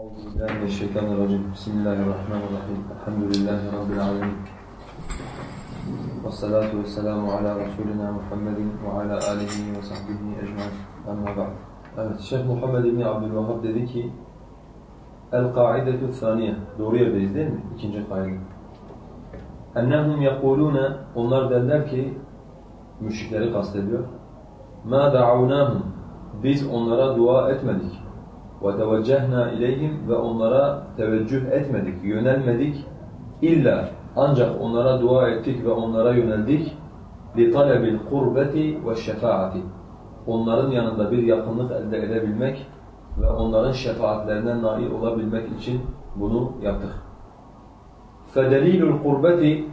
Euzu billahi mineşşeytanirracim. Bismillahirrahmanirrahim. Elhamdülillahi rabbil alamin. Ves salatu vesselamu ala resulina Muhammedin ve ala alihi ve sahbihi ecmaîn. Amma ba'd. Evet, Şeyh Muhammed bin Abdülvahhab dedi ki: El-kaidetu saniye. Doğru yerdeyiz değil mi? İkinci kaide. Ennehum yekuluna onlar derler ki müşrikleri kastediyor. Ma da'unahum biz onlara dua etmedik. Teveccehna ileyhim ve onlara teveccüh etmedik, yönelmedik. İlla ancak onlara dua ettik ve onlara yöneldik. Kurbeti ve şefaati. Onların yanında bir yakınlık elde edebilmek ve onların şefaatlerine nail olabilmek için bunu yaptık. Fedelilul kurbeti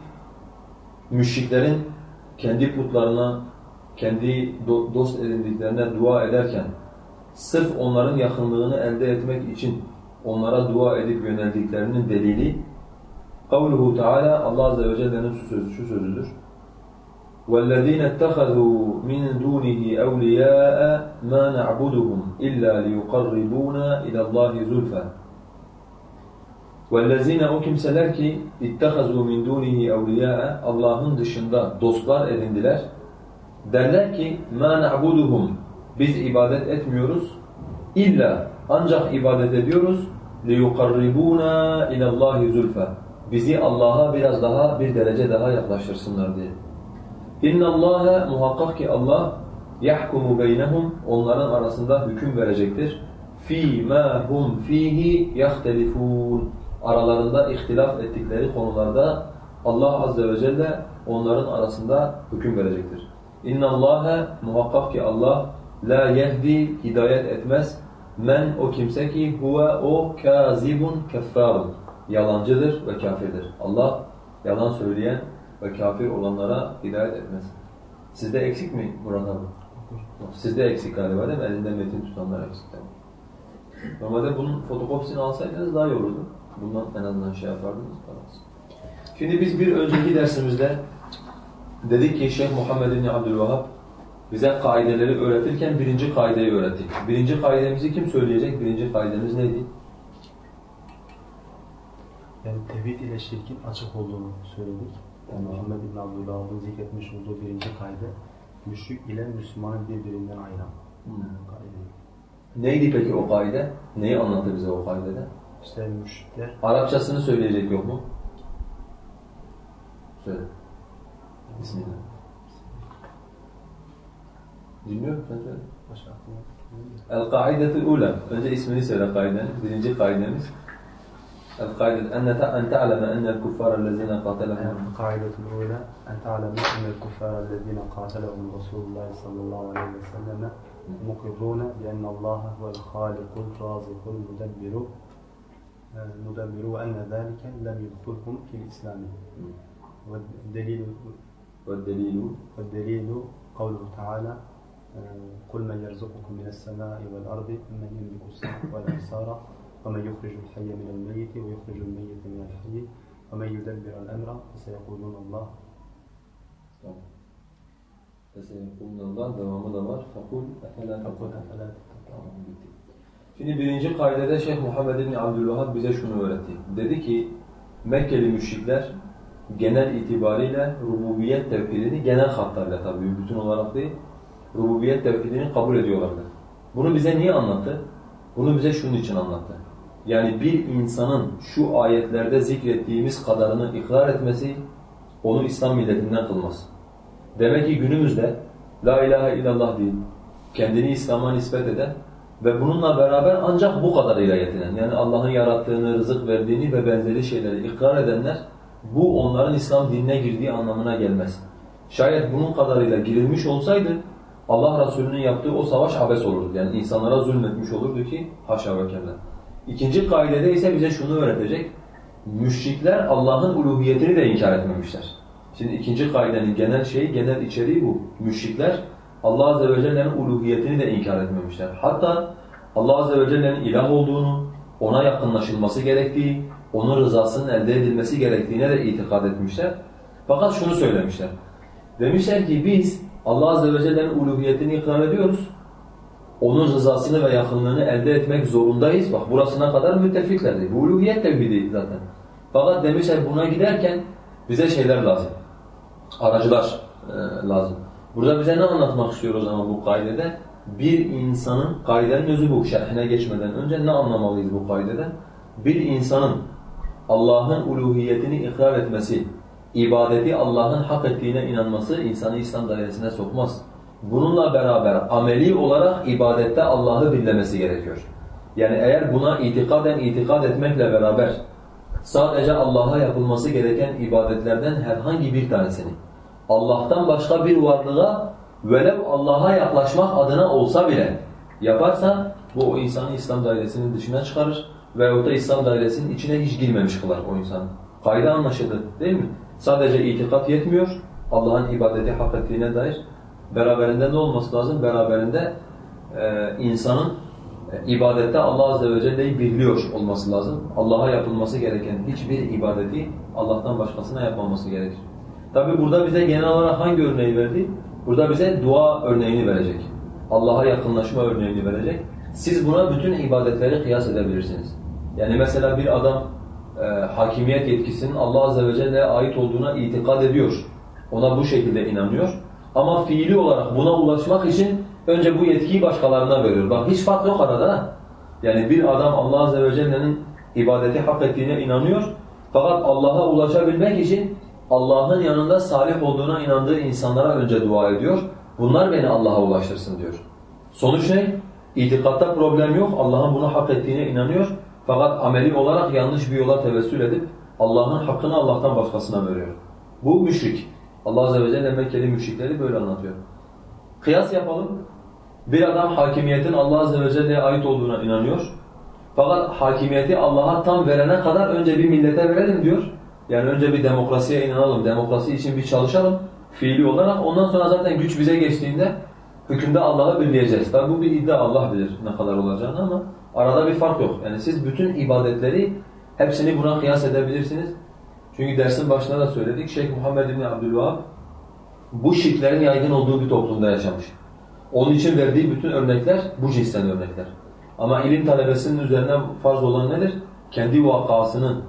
müşriklerin kendi putlarına, kendi dost edindiklerine dua ederken sırf onların yakınlığını elde etmek için onlara dua edip yöneldiklerinin delili kavluhu Teala Allah azze ve celle'nin şu sözü şu sözüdür. وَالَّذ۪ينَ اتَّخَذُوا مِنْ دُونِهِ أَوْلِيَاءَ مَا نَعْبُدُهُمْ إِلَّا لِيُقَرِّبُونَا إِلَى اللّٰهِ زُلْفًا وَالَّذ۪ينَ o kimseler ki اتَّخَذُوا مِنْ دُونِهِ أَوْلِيَاءَ Allah'ın dışında dostlar edindiler. Derler ki مَا نَعْبُدُهُمْ Biz ibadet etmiyoruz. İlla ancak ibadet ediyoruz. لِيُقَرِّبُونَا إِلَى اللّٰهِ زُلْفًا Bizi Allah'a biraz daha bir derece daha yaklaştırsınlar diye. İnna Allah muhakkak ki Allah yahkumu beynehum onların arasında hüküm verecektir. Fi ma hum fihi yahtelifun. Aralarında ihtilaf ettikleri konularda Allah azze ve celle onların arasında hüküm verecektir. İnna Allah muhakkak ki Allah la yehdi hidayet etmez men o kimse ki huve o kazibun keffarun. Yalancıdır ve kafirdir. Allah yalan söyleyen ve kafir olanlara hidayet etmez. Sizde eksik mi Murat abi? Sizde eksik galiba değil mi? Elinde metin tutanlar eksik. Normalde bunun fotokopisini alsaydınız daha iyi olurdu. Bundan en azından şey yapardınız. Şimdi biz bir önceki dersimizde dedik ki Şeyh Muhammed bin Abdülvahhab bize kaideleri öğretirken birinci kaideyi öğretti. Birinci kaidemizi kim söyleyecek? Birinci kaidemiz neydi? Yani tevhid ile şirkin açık olduğunu söyledik. Yani Muhammed bin Abdülvahhab'ın zikretmiş olduğu birinci kaydı müşrik ile Müslümanın birbirinden ayıran Hmm. kaide. Neydi peki o kaide? Neyi anlattı bize o kaidede? İşte müşrikler Arapçasını söyleyecek yok mu? Söyle. Bismillah. El-Kaidetul Ula. Önce ismini söyle kaidenin. Birinci kaidemiz. El-Kaide en ta'leme ennel kuffârellezîne qatalahum. القاعدة الأولى أن تعلم أن الكفار الذين قاتلهم رسول الله صلى الله عليه وسلم مقرون بأن الله هو الخالق الرازق المدبر المدبر وأن ذلك لم يدخلهم في الإسلام والدليل والدليل والدليل قوله تعالى قل من يرزقكم من السماء والأرض من يملك السمع والأبصار ومن يخرج الحي من الميت ويخرج الميت من الحي ومن يدبر الأمر فسيقولون الله Tamam. Feseykulunallah devamı da var. Fakul efela فقل fakul أفلا Tamam bitti. Şimdi birinci kaidede Şeyh Muhammed bin Abdülvahhab bize şunu öğretti. Dedi ki Mekkeli müşrikler genel itibariyle rububiyet tevhidini genel hatlarıyla tabii bütün olarak değil rububiyet tevhidini kabul ediyorlardı. Bunu bize niye anlattı? Bunu bize şunun için anlattı. Yani bir insanın şu ayetlerde zikrettiğimiz kadarını ikrar etmesi onu İslam milletinden kılmaz. Demek ki günümüzde La ilahe illallah değil, kendini İslam'a nispet eden ve bununla beraber ancak bu kadarıyla yetinen, yani Allah'ın yarattığını, rızık verdiğini ve benzeri şeyleri ikrar edenler, bu onların İslam dinine girdiği anlamına gelmez. Şayet bunun kadarıyla girilmiş olsaydı, Allah Resulü'nün yaptığı o savaş abes olurdu. Yani insanlara zulmetmiş olurdu ki, haşa ve kella. İkinci kaidede ise bize şunu öğretecek, müşrikler Allah'ın uluhiyetini de inkar etmemişler. Şimdi ikinci kaidenin genel şeyi, genel içeriği bu. Müşrikler Allah Azze ve Celle'nin uluhiyetini de inkar etmemişler. Hatta Allah Azze ve Celle'nin ilah olduğunu, ona yakınlaşılması gerektiği, onun rızasının elde edilmesi gerektiğine de itikad etmişler. Fakat şunu söylemişler. Demişler ki biz Allah Azze ve Celle'nin uluhiyetini ikrar ediyoruz. onun rızasını ve yakınlığını elde etmek zorundayız. Bak burasına kadar müttefiklerdi. Bu uluhiyet tevhidi zaten. Fakat demişler buna giderken bize şeyler lazım. Aracılar e, lazım. Burada bize ne anlatmak istiyor o zaman bu kaidede? Bir insanın, kaidenin özü bu şerhine geçmeden önce ne anlamalıyız bu kaideden? Bir insanın Allah'ın uluhiyetini ikrar etmesi, ibadeti Allah'ın hak ettiğine inanması insanı İslam dairesine sokmaz. Bununla beraber ameli olarak ibadette Allah'ı bilmesi gerekiyor. Yani eğer buna itikaden itikad etmekle beraber sadece Allah'a yapılması gereken ibadetlerden herhangi bir tanesini Allah'tan başka bir varlığa velev Allah'a yaklaşmak adına olsa bile yaparsa bu o insanı İslam dairesinin dışına çıkarır veyahut da İslam dairesinin içine hiç girmemiş kılar o insan. Kayda anlaşıldı değil mi? Sadece itikat yetmiyor. Allah'ın ibadeti hak ettiğine dair. Beraberinde ne olması lazım? Beraberinde e, insanın e, ibadette Allah Azze ve Celle'yi biliyor olması lazım. Allah'a yapılması gereken hiçbir ibadeti Allah'tan başkasına yapmaması gerekir. Tabi burada bize genel olarak hangi örneği verdi? Burada bize dua örneğini verecek. Allah'a yakınlaşma örneğini verecek. Siz buna bütün ibadetleri kıyas edebilirsiniz. Yani mesela bir adam e, hakimiyet yetkisinin Allah Azze ve Celle'ye ait olduğuna itikad ediyor. Ona bu şekilde inanıyor. Ama fiili olarak buna ulaşmak için önce bu yetkiyi başkalarına veriyor. Bak hiç fark yok arada. Yani bir adam Allah Azze ve Celle'nin ibadeti hak ettiğine inanıyor. Fakat Allah'a ulaşabilmek için Allah'ın yanında salih olduğuna inandığı insanlara önce dua ediyor. Bunlar beni Allah'a ulaştırsın diyor. Sonuç ne? İtikatta problem yok. Allah'ın bunu hak ettiğine inanıyor. Fakat ameli olarak yanlış bir yola tevessül edip Allah'ın hakkını Allah'tan başkasına veriyor. Bu müşrik. Allah Azze ve Celle Mekkeli müşrikleri böyle anlatıyor. Kıyas yapalım. Bir adam hakimiyetin Allah Azze ve Celle'ye ait olduğuna inanıyor. Fakat hakimiyeti Allah'a tam verene kadar önce bir millete verelim diyor. Yani önce bir demokrasiye inanalım, demokrasi için bir çalışalım fiili olarak. Ondan sonra zaten güç bize geçtiğinde hükümde Allah'ı birleyeceğiz. Tabi bu bir iddia Allah bilir ne kadar olacağını ama arada bir fark yok. Yani siz bütün ibadetleri hepsini buna kıyas edebilirsiniz. Çünkü dersin başında da söyledik. Şeyh Muhammed bin Abdülvahab bu şirklerin yaygın olduğu bir toplumda yaşamış. Onun için verdiği bütün örnekler bu cinsten örnekler. Ama ilim talebesinin üzerinden farz olan nedir? Kendi vakasını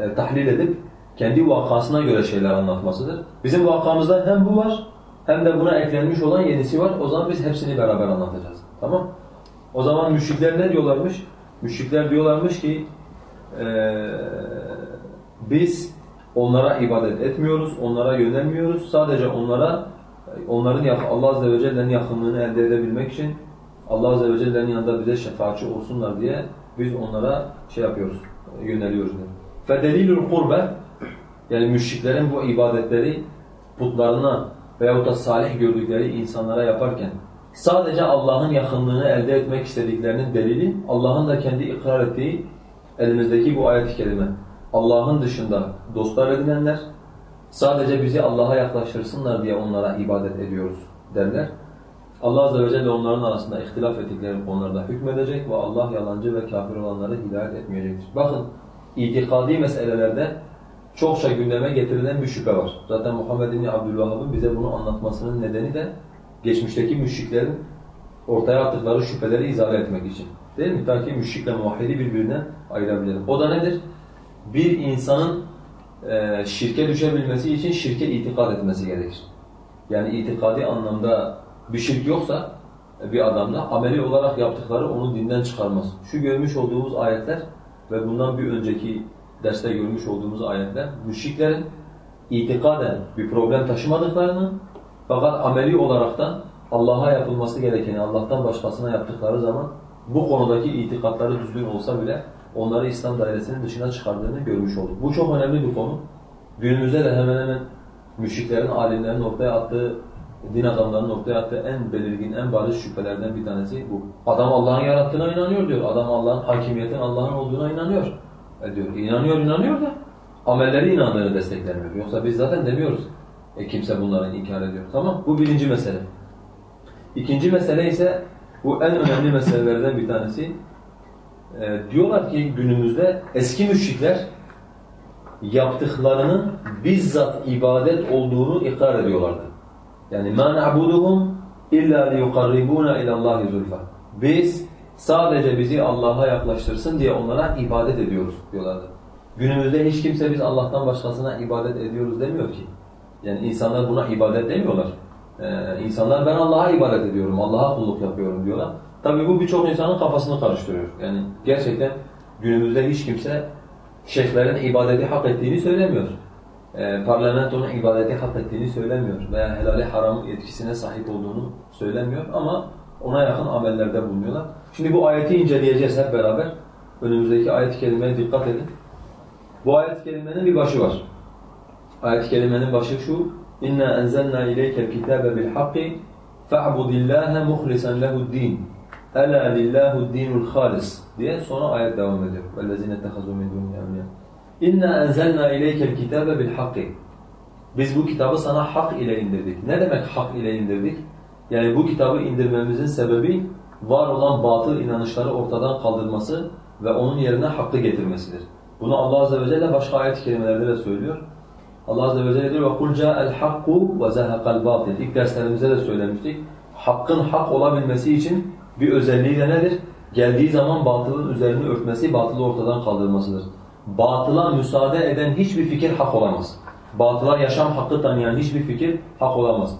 e, tahlil edip kendi vakasına göre şeyler anlatmasıdır. Bizim vakamızda hem bu var hem de buna eklenmiş olan yenisi var. O zaman biz hepsini beraber anlatacağız. Tamam? O zaman müşrikler ne diyorlarmış? Müşrikler diyorlarmış ki ee, biz onlara ibadet etmiyoruz, onlara yönelmiyoruz. Sadece onlara onların Allah azze ve celle'nin yakınlığını elde edebilmek için Allah azze ve celle'nin yanında bize şefaatçi olsunlar diye biz onlara şey yapıyoruz, yöneliyoruz. فَدَلِيلُ الْقُرْبَ Yani müşriklerin bu ibadetleri putlarına veyahut da salih gördükleri insanlara yaparken sadece Allah'ın yakınlığını elde etmek istediklerinin delili Allah'ın da kendi ikrar ettiği elimizdeki bu ayet-i kerime. Allah'ın dışında dostlar edinenler sadece bizi Allah'a yaklaştırsınlar diye onlara ibadet ediyoruz derler. Allah Azze ve Celle onların arasında ihtilaf ettikleri konularda hükmedecek ve Allah yalancı ve kafir olanları hidayet etmeyecektir. Bakın itikadi meselelerde çokça gündeme getirilen bir şüphe var. Zaten Muhammed bin Abdülvahhab'ın bize bunu anlatmasının nedeni de geçmişteki müşriklerin ortaya attıkları şüpheleri izah etmek için. Değil mi? Ta ki müşrikle muvahhidi birbirinden ayırabilelim. O da nedir? Bir insanın e, şirke düşebilmesi için şirke itikad etmesi gerekir. Yani itikadi anlamda bir şirk yoksa bir adamda ameli olarak yaptıkları onu dinden çıkarmaz. Şu görmüş olduğumuz ayetler ve bundan bir önceki derste görmüş olduğumuz ayetler müşriklerin itikaden bir problem taşımadıklarını fakat ameli olaraktan Allah'a yapılması gerekeni Allah'tan başkasına yaptıkları zaman bu konudaki itikatları düzgün olsa bile onları İslam dairesinin dışına çıkardığını görmüş olduk. Bu çok önemli bir konu. Günümüzde de hemen hemen müşriklerin, alimlerin ortaya attığı, din adamlarının ortaya attığı en belirgin, en bariz şüphelerden bir tanesi bu. Adam Allah'ın yarattığına inanıyor diyor. Adam Allah'ın hakimiyetin Allah'ın olduğuna inanıyor. E diyor. İnanıyor, inanıyor da amelleri inandığını desteklemiyor. Yoksa biz zaten demiyoruz. E kimse bunları inkar ediyor. Tamam Bu birinci mesele. İkinci mesele ise bu en önemli meselelerden bir tanesi. E, diyorlar ki günümüzde eski müşrikler yaptıklarının bizzat ibadet olduğunu ikrar ediyorlardı. Yani ma na'buduhum illa liyukarribuna ila Allahi zulfa. Biz sadece bizi Allah'a yaklaştırsın diye onlara ibadet ediyoruz diyorlardı. Günümüzde hiç kimse biz Allah'tan başkasına ibadet ediyoruz demiyor ki. Yani insanlar buna ibadet demiyorlar. Ee, insanlar ben Allah'a ibadet ediyorum, Allah'a kulluk yapıyorum diyorlar. Tabii bu birçok insanın kafasını karıştırıyor. Yani gerçekten günümüzde hiç kimse şeyhlerin ibadeti hak ettiğini söylemiyor. Ee, parlamentonun ibadeti hak ettiğini söylemiyor veya helali haram etkisine sahip olduğunu söylemiyor ama ona yakın amellerde bulunuyorlar. Şimdi bu ayeti inceleyeceğiz hep beraber. Önümüzdeki ayet-i dikkat edin. Bu ayet-i kerimenin bir başı var. Ayet-i kerimenin başı şu. İnna enzelna ileykel kitabe bil hakki fa'budillaha muhlisan lehu'd-din. Ela lillahu'd-dinul halis diye sonra ayet devam ediyor. Vellezine tehazu min dunihi evliya. İnna enzelna ileykel kitabe bil hakki. Biz bu kitabı sana hak ile indirdik. Ne demek hak ile indirdik? Yani bu kitabı indirmemizin sebebi var olan batıl inanışları ortadan kaldırması ve onun yerine hakkı getirmesidir. Bunu Allah Azze ve Celle başka ayet-i kerimelerde de söylüyor. Allah Azze ve Celle diyor وَقُلْ جَاءَ الْحَقُّ وَزَهَقَ الْبَاطِلِ İlk derslerimizde de söylemiştik. Hakkın hak olabilmesi için bir özelliği de nedir? Geldiği zaman batılın üzerini örtmesi, batılı ortadan kaldırmasıdır. Batıla müsaade eden hiçbir fikir hak olamaz. Batıla yaşam hakkı tanıyan hiçbir fikir hak olamaz.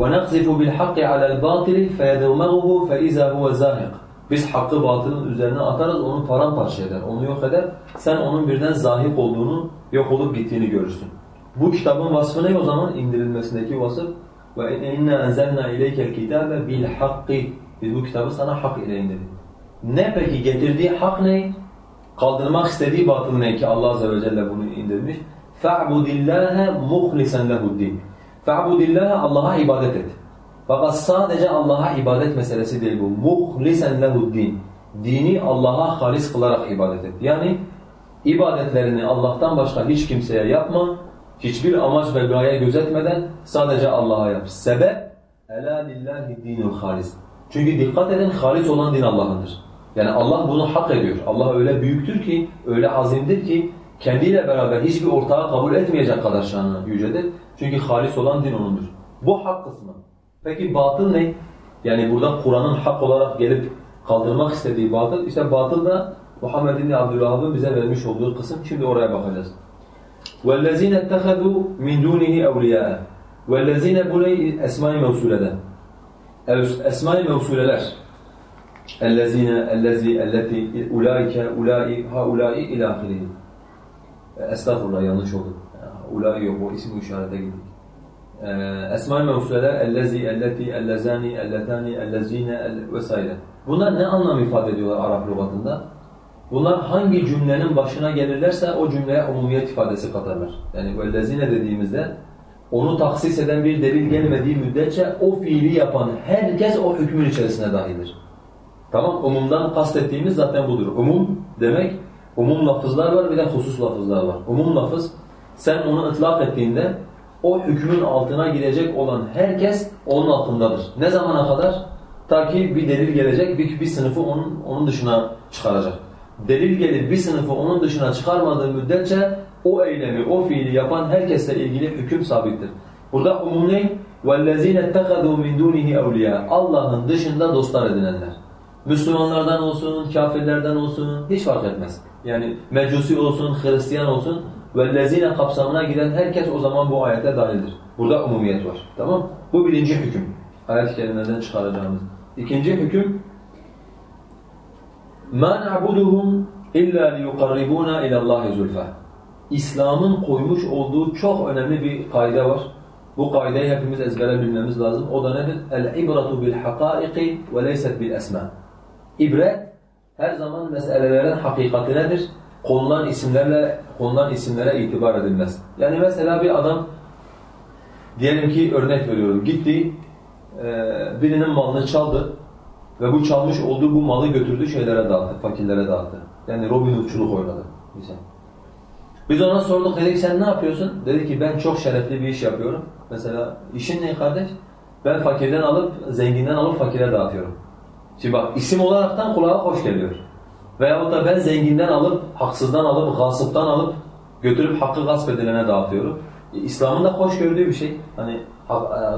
وَنَقْزِفُ بِالْحَقِّ عَلَى الْبَاطِلِ فَيَدْغْمَغُهُ فَإِذَا هُوَ زَاهِقٌ Biz hakkı batılın üzerine atarız, onu paramparça eder, onu yok eder. Sen onun birden zahik olduğunu, yok olup gittiğini görürsün. Bu kitabın vasfı ne o zaman? indirilmesindeki vasıf. وَاِنَّا اَنْزَلْنَا اِلَيْكَ الْكِتَابَ بِالْحَقِّ Biz bu kitabı sana hak ile indirdik. Ne peki? Getirdiği hak ne? Kaldırmak istediği batıl ne ki Allah Azze ve Celle bunu indirmiş? فَعْبُدِ اللّٰهَ مُخْلِسًا لَهُ الدِّينَ فَعْبُدِ اللّٰهَ Allah'a ibadet et. Fakat sadece Allah'a ibadet meselesi değil bu. مُخْلِسًا لَهُ الدِّينَ Dini Allah'a halis kılarak ibadet et. Yani ibadetlerini Allah'tan başka hiç kimseye yapma. Hiçbir amaç ve gaye gözetmeden sadece Allah'a yap. Sebep Ela lillahi dinul halis. Çünkü dikkat edin halis olan din Allah'ındır. Yani Allah bunu hak ediyor. Allah öyle büyüktür ki, öyle azimdir ki kendiyle beraber hiçbir ortağı kabul etmeyecek kadar şanına yücedir. Çünkü halis olan din O'nundur. Bu hak kısmı. Peki batıl ne? Yani burada Kur'an'ın hak olarak gelip kaldırmak istediği batıl, işte batıl da Muhammed bin Abdülvahab'ın bize vermiş olduğu kısım. Şimdi oraya bakacağız. وَالَّذ۪ينَ اتَّخَذُوا مِنْ دُونِهِ اَوْلِيَاءَ وَالَّذ۪ينَ bu esma-i mevsuleden. Esma-i mevsuleler. اَلَّذ۪ينَ اَلَّذ۪ي اَلَّتِي اُولَٰئِكَ اُولَٰئِ هَاُولَٰئِ اِلَى آخِرِهِ Estağfurullah yanlış oldu. Ulai yok o isim işarete gittik. Esma-i mevsuleler ellezi, elleti, ellezani, elletani, ellezine vesaire. Bunlar ne anlam ifade ediyorlar Arap lügatında? Bunlar hangi cümlenin başına gelirlerse o cümleye umumiyet ifadesi katarlar. Yani ellezine dediğimizde onu taksis eden bir delil gelmediği müddetçe o fiili yapan herkes o hükmün içerisine dahildir. Tamam, umumdan kastettiğimiz zaten budur. Umum demek, umum lafızlar var bir de husus lafızlar var. Umum lafız, sen onu ıtlak ettiğinde o hükmün altına girecek olan herkes onun altındadır. Ne zamana kadar? Ta ki bir delil gelecek, bir, bir sınıfı onun, onun dışına çıkaracak Delil gelip bir sınıfı onun dışına çıkarmadığı müddetçe o eylemi, o fiili yapan herkesle ilgili hüküm sabittir. Burada umum ne? وَالَّذ۪ينَ اتَّخَذُوا مِنْ دُونِهِ اَوْلِيَا Allah'ın dışında dostlar edinenler. Müslümanlardan olsun, kafirlerden olsun hiç fark etmez. Yani mecusi olsun, Hristiyan olsun وَالَّذ۪ينَ kapsamına giren herkes o zaman bu ayete dahildir. Burada umumiyet var. Tamam Bu birinci hüküm. Ayet-i kerimelerden çıkaracağımız. İkinci hüküm مَا نَعْبُدُهُمْ اِلَّا لِيُقَرِّبُونَ اِلَى اللّٰهِ زُلْفَةً İslam'ın koymuş olduğu çok önemli bir kaide var. Bu kaideyi hepimiz ezbere bilmemiz lazım. O da nedir? El-ibratu bil-hakâiqi ve leyset bil-esmâ. İbret her zaman meselelerin hakikati nedir? Konulan isimlerle konulan isimlere itibar edilmez. Yani mesela bir adam diyelim ki örnek veriyorum gitti birinin malını çaldı ve bu çalmış olduğu bu malı götürdü şeylere dağıttı, fakirlere dağıttı. Yani Robin Hood'çuluk oynadı. Mesela. Biz ona sorduk dedik sen ne yapıyorsun? Dedi ki ben çok şerefli bir iş yapıyorum. Mesela işin ne kardeş? Ben fakirden alıp zenginden alıp fakire dağıtıyorum. Şimdi bak isim olaraktan kulağa hoş geliyor. Veyahut da ben zenginden alıp, haksızdan alıp, gasıptan alıp götürüp hakkı gasp edilene dağıtıyorum. E, İslam'ın da hoş gördüğü bir şey. Hani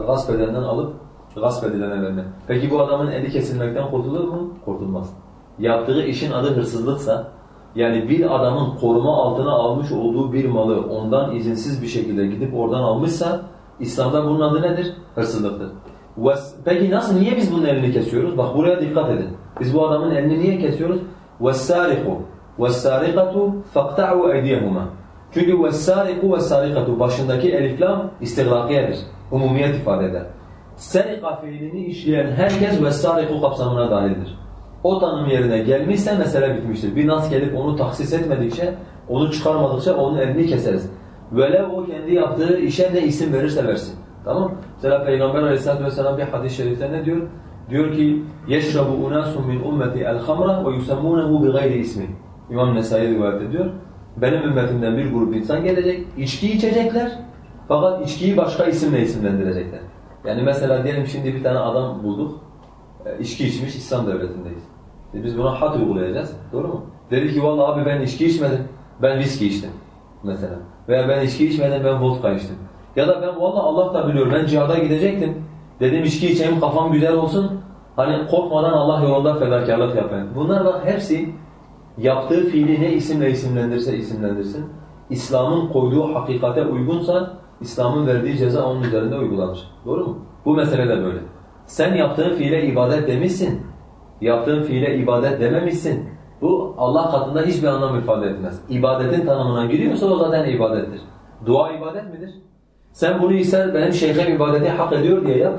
gasp edenden alıp Gasp edilene vermek. Peki bu adamın eli kesilmekten kurtulur mu? Kurtulmaz. Yaptığı işin adı hırsızlıksa, yani bir adamın koruma altına almış olduğu bir malı ondan izinsiz bir şekilde gidip oradan almışsa, İslam'da bunun adı nedir? Hırsızlıktır. Peki nasıl, niye biz bunun elini kesiyoruz? Bak buraya dikkat edin. Biz bu adamın elini niye kesiyoruz? وَالسَّارِقُ وَالسَّارِقَةُ فَاقْتَعُوا اَيْدِيَهُمَا Çünkü وَالسَّارِقُ وَالسَّارِقَةُ başındaki eliflam istigrakiyedir. Umumiyet ifade eder. Serika fiilini işleyen herkes وَالسَّارِقُ kapsamına dahildir. O tanım yerine gelmişse mesele bitmiştir. Bir nas gelip onu taksis etmedikçe, onu çıkarmadıkça onun elini keseriz. Velev o kendi yaptığı işe ne isim verirse versin. Tamam Mesela Peygamber aleyhissalatu vesselam bir hadis-i şerifte ne diyor? Diyor ki يَشْرَبُ اُنَاسٌ مِنْ اُمَّتِ الْخَمْرَ وَيُسَمُّونَهُ بِغَيْرِ ismi. İmam Nesai rivayet ediyor. Benim ümmetimden bir grup insan gelecek, içki içecekler fakat içkiyi başka isimle isimlendirecekler. Yani mesela diyelim şimdi bir tane adam bulduk, e, içki içmiş İslam devletindeyiz. E biz buna had uygulayacağız, doğru mu? Dedi ki vallahi abi ben içki içmedim, ben viski içtim mesela. Veya ben içki içmedim, ben vodka içtim. Ya da ben vallahi Allah da biliyor ben cihada gidecektim. Dedim içki içeyim kafam güzel olsun. Hani korkmadan Allah yolunda fedakarlık yapayım. Bunlar bak hepsi yaptığı fiili ne isimle isimlendirse isimlendirsin. İslam'ın koyduğu hakikate uygunsa İslam'ın verdiği ceza onun üzerinde uygulanır. Doğru mu? Bu mesele de böyle. Sen yaptığın fiile ibadet demişsin. Yaptığın fiile ibadet dememişsin. Bu Allah katında hiçbir anlam ifade etmez. İbadetin tanımına giriyorsa o zaten ibadettir. Dua ibadet midir? Sen bunu ister benim şeyhim ibadeti hak ediyor diye yap.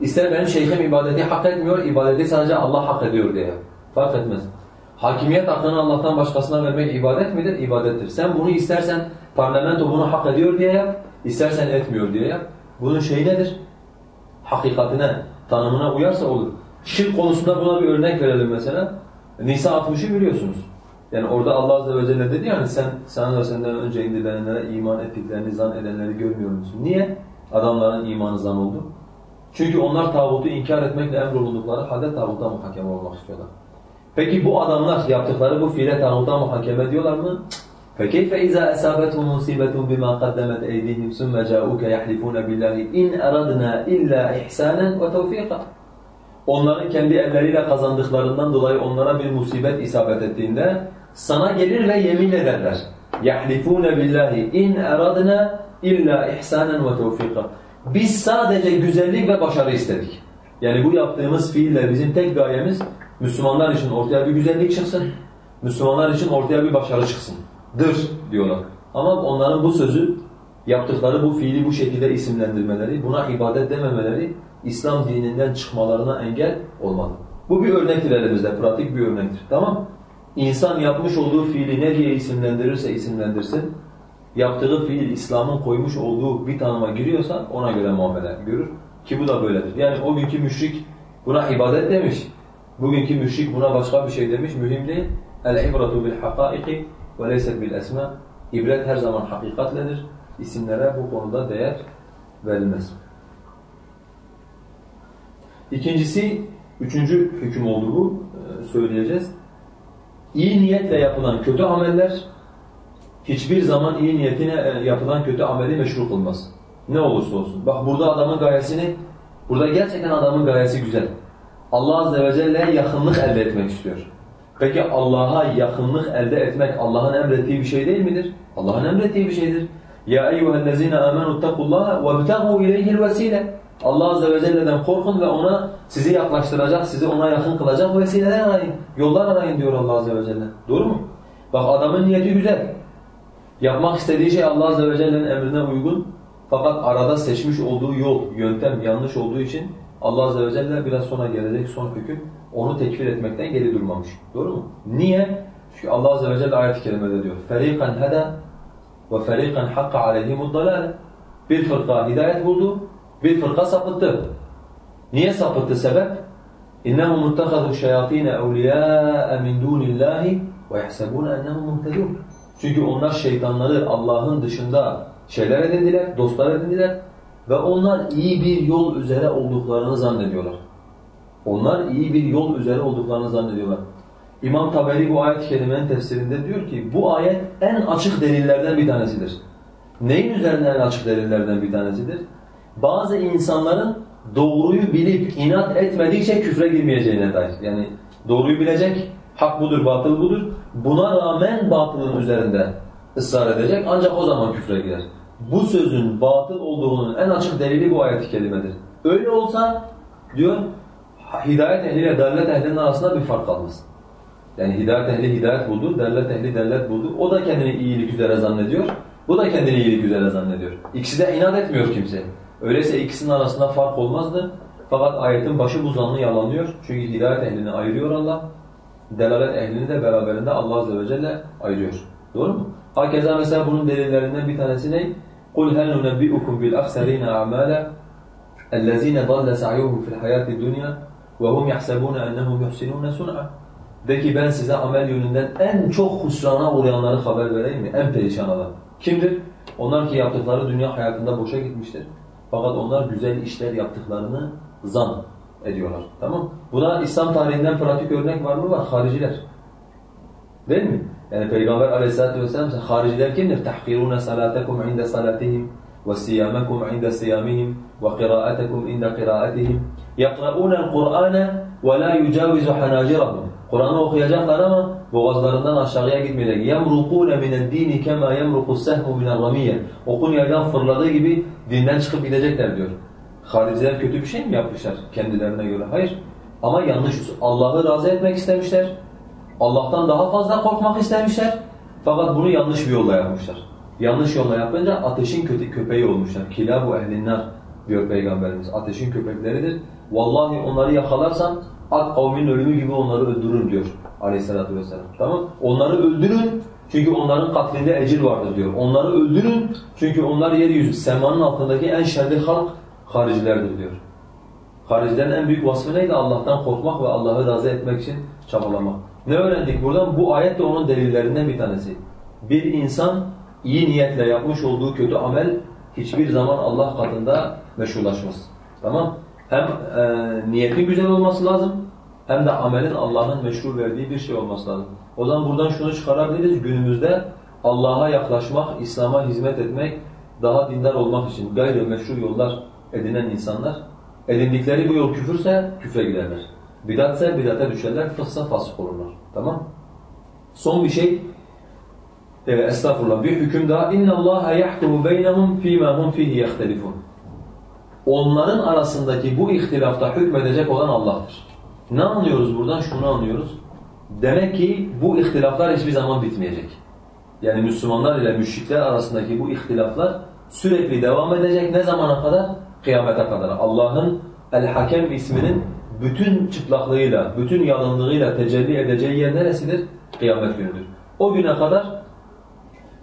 İster benim şeyhim ibadeti hak etmiyor, ibadeti sadece Allah hak ediyor diye yap. Fark etmez. Hakimiyet hakkını Allah'tan başkasına vermek ibadet midir? İbadettir. Sen bunu istersen parlamento bunu hak ediyor diye yap, istersen etmiyor diye yap. Bunun şeyi nedir? Hakikatine, tanımına uyarsa olur. Şirk konusunda buna bir örnek verelim mesela. Nisa 60'ı biliyorsunuz. Yani orada Allah Azze ve Celle dedi yani sen sana ve senden önce indirilenlere iman ettiklerini zan edenleri görmüyor musun? Niye? Adamların imanı zan oldu. Çünkü onlar tağutu inkar etmekle emrolundukları halde tağuta muhakeme olmak istiyorlar. Peki bu adamlar yaptıkları bu fiile tağuta muhakeme diyorlar mı? فَكَيْفَ اِذَا أَسَابَتْهُمْ مُصِيبَةٌ بِمَا قَدَّمَتْ اَيْدِيهِمْ ثُمَّ جَاءُوكَ يَحْلِفُونَ بِاللّٰهِ اِنْ اَرَدْنَا اِلَّا اِحْسَانًا وَتَوْفِيقًا Onların kendi elleriyle kazandıklarından dolayı onlara bir musibet isabet ettiğinde sana gelir ve yemin ederler. يَحْلِفُونَ بِاللّٰهِ اِنْ اَرَدْنَا اِلَّا اِحْسَانًا وَتَوْفِيقًا Biz sadece güzellik ve başarı istedik. Yani bu yaptığımız fiiller bizim tek gayemiz Müslümanlar için ortaya bir güzellik çıksın, Müslümanlar için ortaya bir başarı çıksın. Dır diyorlar. Ama onların bu sözü, yaptıkları bu fiili bu şekilde isimlendirmeleri, buna ibadet dememeleri İslam dininden çıkmalarına engel olmadı. Bu bir örnektir elimizde, pratik bir örnektir. Tamam İnsan yapmış olduğu fiili ne diye isimlendirirse isimlendirsin, yaptığı fiil İslam'ın koymuş olduğu bir tanıma giriyorsa ona göre muamele görür. Ki bu da böyledir. Yani o günkü müşrik buna ibadet demiş. Bugünkü müşrik buna başka bir şey demiş. Mühim değil. El-ibratu bil-hakaiki leyset bil-esma. İbret her zaman hakikatledir. İsimlere bu konuda değer verilmez. İkincisi, üçüncü hüküm oldu bu. E, söyleyeceğiz. İyi niyetle yapılan kötü ameller hiçbir zaman iyi niyetine e, yapılan kötü ameli meşru kılmaz. Ne olursa olsun. Bak burada adamın gayesini, burada gerçekten adamın gayesi güzel. Allah Azze ve Celle'ye yakınlık elde etmek istiyor. Peki Allah'a yakınlık elde etmek Allah'ın emrettiği bir şey değil midir? Allah'ın emrettiği bir şeydir. Ya eyyühellezine amenu takullaha vebtegu ileyhil vesile. Allah Azze ve Celle'den korkun ve ona sizi yaklaştıracak, sizi ona yakın kılacak vesileler arayın. Yollar arayın diyor Allah Azze ve Celle. Doğru mu? Bak adamın niyeti güzel. Yapmak istediği şey Allah Azze ve Celle'nin emrine uygun. Fakat arada seçmiş olduğu yol, yöntem yanlış olduğu için Allah Azze ve Celle biraz sonra gelecek son hüküm onu tekfir etmekten geri durmamış. Doğru mu? Niye? Çünkü Allah Azze ve Celle ayet-i kerimede diyor. فَرِيقًا هَدَى وَفَرِيقًا حَقَّ عَلَيْهِمُ الضَّلَالِ Bir fırka hidayet buldu, bir fırka sapıttı. Niye sapıttı sebep? اِنَّهُمْ مُتَّخَذُوا الشَّيَاطِينَ اَوْلِيَاءَ مِنْ دُونِ اللّٰهِ وَيَحْسَبُونَ اَنَّهُمْ مُهْتَدُونَ Çünkü onlar şeytanları Allah'ın dışında şeyler edindiler, dostlar edindiler ve onlar iyi bir yol üzere olduklarını zannediyorlar. Onlar iyi bir yol üzere olduklarını zannediyorlar. İmam Taberi bu ayet-i kerimenin tefsirinde diyor ki bu ayet en açık delillerden bir tanesidir. Neyin üzerinden en açık delillerden bir tanesidir? Bazı insanların doğruyu bilip inat etmedikçe küfre girmeyeceğine dair. Yani doğruyu bilecek, hak budur, batıl budur. Buna rağmen batılın üzerinde ısrar edecek ancak o zaman küfre girer. Bu sözün batıl olduğunun en açık delili bu ayet-i kerimedir. Öyle olsa diyor hidayet ehliyle derlet ehlinin arasında bir fark kalmaz. Yani hidayet ehli hidayet buldu, derlet ehli derlet buldu. O da kendini iyilik üzere zannediyor, bu da kendini iyilik üzere zannediyor. İkisi de inat etmiyor kimse. Öyleyse ikisinin arasında fark olmazdı. Fakat ayetin başı bu zannı yalanlıyor. Çünkü hidayet ehlini ayırıyor Allah, delalet ehlini de beraberinde Allah Azze ve Celle ayırıyor. Doğru mu? Hakeza mesela bunun delillerinden bir tanesi ne? قُلْ هَلْ نُنَبِّئُكُمْ بِالْأَخْسَرِينَ أَعْمَالًا الَّذ۪ينَ ضَلَّ سَعْيُهُمْ فِي الْحَيَاةِ الدُّنْيَا وَهُمْ يَحْسَبُونَ اَنَّهُمْ يُحْسِنُونَ سُنْعًا De ki ben size amel yönünden en çok husrana uğrayanları haber vereyim mi? En perişan adam. Kimdir? Onlar ki yaptıkları dünya hayatında boşa gitmiştir. Fakat onlar güzel işler yaptıklarını zan ediyorlar. Tamam Buna İslam tarihinden pratik örnek var mı? Var. Hariciler. Değil mi? Yani Peygamber aleyhissalatu vesselam hariciler kimdir? تَحْقِرُونَ صَلَاتَكُمْ عِنْدَ صَلَاتِهِمْ وَسِيَامَكُمْ عِنْدَ سِيَامِهِمْ وَقِرَاءَتَكُمْ عِنْدَ قِرَاءَتِهِمْ يَقْرَؤُونَ الْقُرْآنَ وَلَا يُجَاوِزُ حَنَاجِرَهُمْ Kur'an'ı okuyacaklar ama boğazlarından aşağıya gitmeyecek. يَمْرُقُونَ مِنَ الدِّينِ كَمَا يَمْرُقُ السَّهْمُ مِنَ الرَّمِيَّ Okun yerden fırladığı gibi dinden çıkıp gidecekler diyor. Hariciler kötü bir şey mi yapmışlar kendilerine göre? Hayır. Ama yanlış. Allah'ı razı etmek istemişler. Allah'tan daha fazla korkmak istemişler. Fakat bunu yanlış bir yolla yapmışlar. Yanlış yolla yapınca ateşin kötü köpeği olmuşlar. Kilabu ehlinnar diyor Peygamberimiz. Ateşin köpekleridir. Vallahi onları yakalarsan ak kavmin ölümü gibi onları öldürür diyor aleyhissalatü vesselam. Tamam Onları öldürün çünkü onların katlinde ecir vardır diyor. Onları öldürün çünkü onlar yeryüzü, semanın altındaki en şerli halk haricilerdir diyor. Haricilerin en büyük vasfı neydi? Allah'tan korkmak ve Allah'ı razı etmek için çabalamak. Ne öğrendik buradan? Bu ayet de onun delillerinden bir tanesi. Bir insan iyi niyetle yapmış olduğu kötü amel hiçbir zaman Allah katında meşrulaşmaz. Tamam? Hem e, niyetin güzel olması lazım hem de amelin Allah'ın meşru verdiği bir şey olması lazım. O zaman buradan şunu çıkarabiliriz. Günümüzde Allah'a yaklaşmak, İslam'a hizmet etmek, daha dindar olmak için gayrimeşru yollar edinen insanlar edindikleri bu yol küfürse küfre giderler. Bidatse bidate düşerler, fıkhsa fasık olurlar. Tamam? Son bir şey, e, estağfurullah, bir hüküm daha. اِنَّ اللّٰهَ يَحْكُمُ بَيْنَهُمْ ف۪ي مَا هُمْ ف۪يهِ يَخْتَلِفُونَ Onların arasındaki bu ihtilafta hükmedecek olan Allah'tır. Ne anlıyoruz buradan? Şunu anlıyoruz. Demek ki bu ihtilaflar hiçbir zaman bitmeyecek. Yani Müslümanlar ile müşrikler arasındaki bu ihtilaflar sürekli devam edecek. Ne zamana kadar? Kıyamete kadar. Allah'ın El-Hakem isminin bütün çıplaklığıyla, bütün yalınlığıyla tecelli edeceği yer neresidir? Kıyamet günüdür. O güne kadar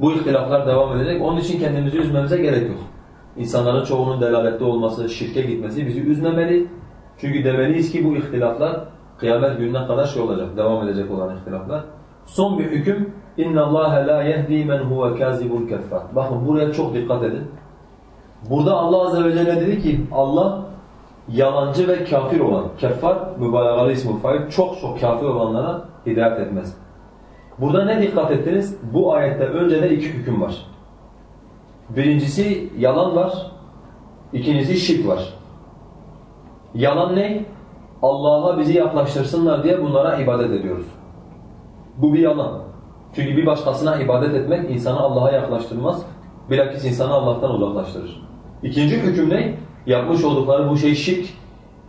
bu ihtilaflar devam edecek. Onun için kendimizi üzmemize gerek yok. İnsanların çoğunun delalette olması, şirke gitmesi bizi üzmemeli. Çünkü demeliyiz ki bu ihtilaflar kıyamet gününe kadar şey olacak, devam edecek olan ihtilaflar. Son bir hüküm اِنَّ اللّٰهَ لَا يَهْدِي مَنْ هُوَ كَاذِبُ الْكَفَّارِ Bakın buraya çok dikkat edin. Burada Allah Azze ve Celle dedi ki Allah yalancı ve kafir olan, keffar mübalağalı ismi fail çok çok kafir olanlara hidayet etmez. Burada ne dikkat ettiniz? Bu ayette önce de iki hüküm var. Birincisi yalan var, ikincisi şirk var. Yalan ne? Allah'a bizi yaklaştırsınlar diye bunlara ibadet ediyoruz. Bu bir yalan. Çünkü bir başkasına ibadet etmek insanı Allah'a yaklaştırmaz. Bilakis insanı Allah'tan uzaklaştırır. İkinci hüküm ne? Yapmış oldukları bu şey şirk,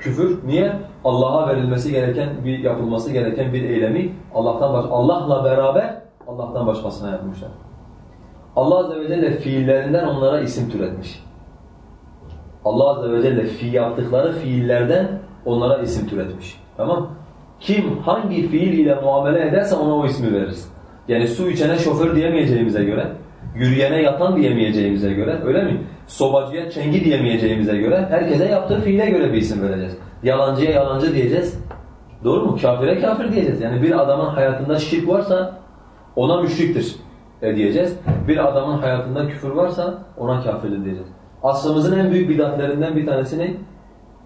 küfür. Niye? Allah'a verilmesi gereken, bir yapılması gereken bir eylemi Allah'tan baş Allah'la beraber Allah'tan başkasına yapmışlar. Allah azze ve celle fiillerinden onlara isim türetmiş. Allah azze ve celle fi yaptıkları fiillerden onlara isim türetmiş. Tamam? Kim hangi fiil ile muamele ederse ona o ismi veririz. Yani su içene şoför diyemeyeceğimize göre, yürüyene yatan diyemeyeceğimize göre, öyle mi? Sobacıya çengi diyemeyeceğimize göre, herkese yaptığı fiile göre bir isim vereceğiz. Yalancıya yalancı diyeceğiz. Doğru mu? Kafire kafir diyeceğiz. Yani bir adamın hayatında şirk varsa ona müşriktir diyeceğiz. Bir adamın hayatında küfür varsa ona kafirdir diyeceğiz. Aslımızın en büyük bidatlerinden bir tanesi ne?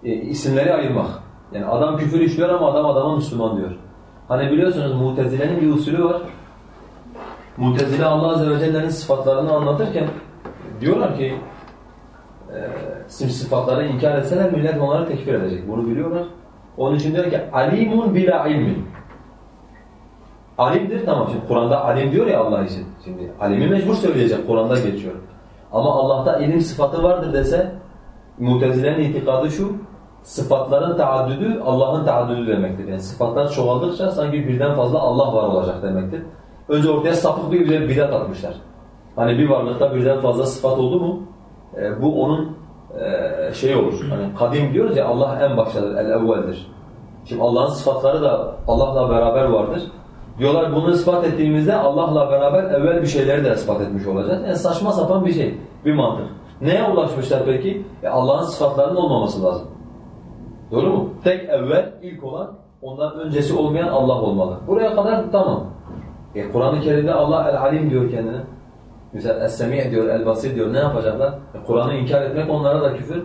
E, isimleri ayırmak. Yani adam küfür işliyor ama adam adama Müslüman diyor. Hani biliyorsunuz Mutezile'nin bir usulü var. Mutezile Allah Azze ve Celle'nin sıfatlarını anlatırken diyorlar ki e, sıfatları inkar etseler millet onları tekfir edecek. Bunu biliyorlar. Onun için diyor ki alimun bila ilmin. Alimdir tamam şimdi Kur'an'da alim diyor ya Allah için. Şimdi alimi mecbur söyleyecek Kur'an'da geçiyor. Ama Allah'ta ilim sıfatı vardır dese Mutezile'nin itikadı şu sıfatların taaddüdü Allah'ın taaddüdü demektir. Yani sıfatlar çoğaldıkça sanki birden fazla Allah var olacak demektir. Önce ortaya sapık bir bidat atmışlar. Hani bir varlıkta birden fazla sıfat oldu mu e, bu onun e, şey olur. Hani kadim diyoruz ya Allah en baştadır, el-evveldir. Şimdi Allah'ın sıfatları da Allah'la beraber vardır. Diyorlar bunu ispat ettiğimizde Allah'la beraber evvel bir şeyleri de ispat etmiş olacağız. Yani saçma sapan bir şey, bir mantık. Neye ulaşmışlar peki? E Allah'ın sıfatlarının olmaması lazım. Doğru mu? Tek evvel, ilk olan, ondan öncesi olmayan Allah olmalı. Buraya kadar tamam. E Kur'an-ı Kerim'de Allah el-alim diyor kendine. Mesela es-semi' diyor, el-basir diyor. Ne yapacaklar? E Kur'an'ı inkar etmek onlara da küfür.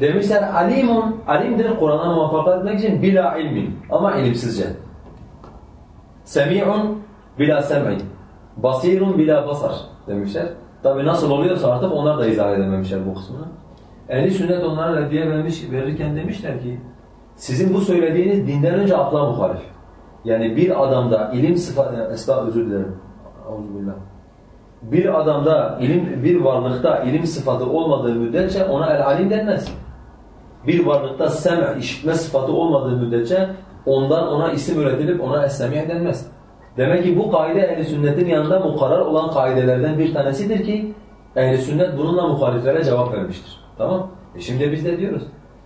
Demişler alimun, alimdir Kur'an'a muvaffakat etmek için bila ilmin. Ama ilimsizce. Semi'un bila sem'i. Basirun bila basar demişler. Tabi nasıl oluyorsa artık onlar da izah edememişler bu kısmını. Ehli sünnet onlara reddiye vermiş, verirken demişler ki sizin bu söylediğiniz dinden önce akla muhalif. Yani bir adamda ilim sıfatı, esna özür dilerim. Euzubillah. Bir adamda ilim, bir varlıkta ilim sıfatı olmadığı müddetçe ona el-alim denmez. Bir varlıkta sem' işitme sıfatı olmadığı müddetçe ondan ona isim üretilip ona es-semi' denmez. Demek ki bu kaide ehli sünnetin yanında mukarrar olan kaidelerden bir tanesidir ki ehli sünnet bununla muhaliflere cevap vermiştir. Tamam? E şimdi biz de diyoruz.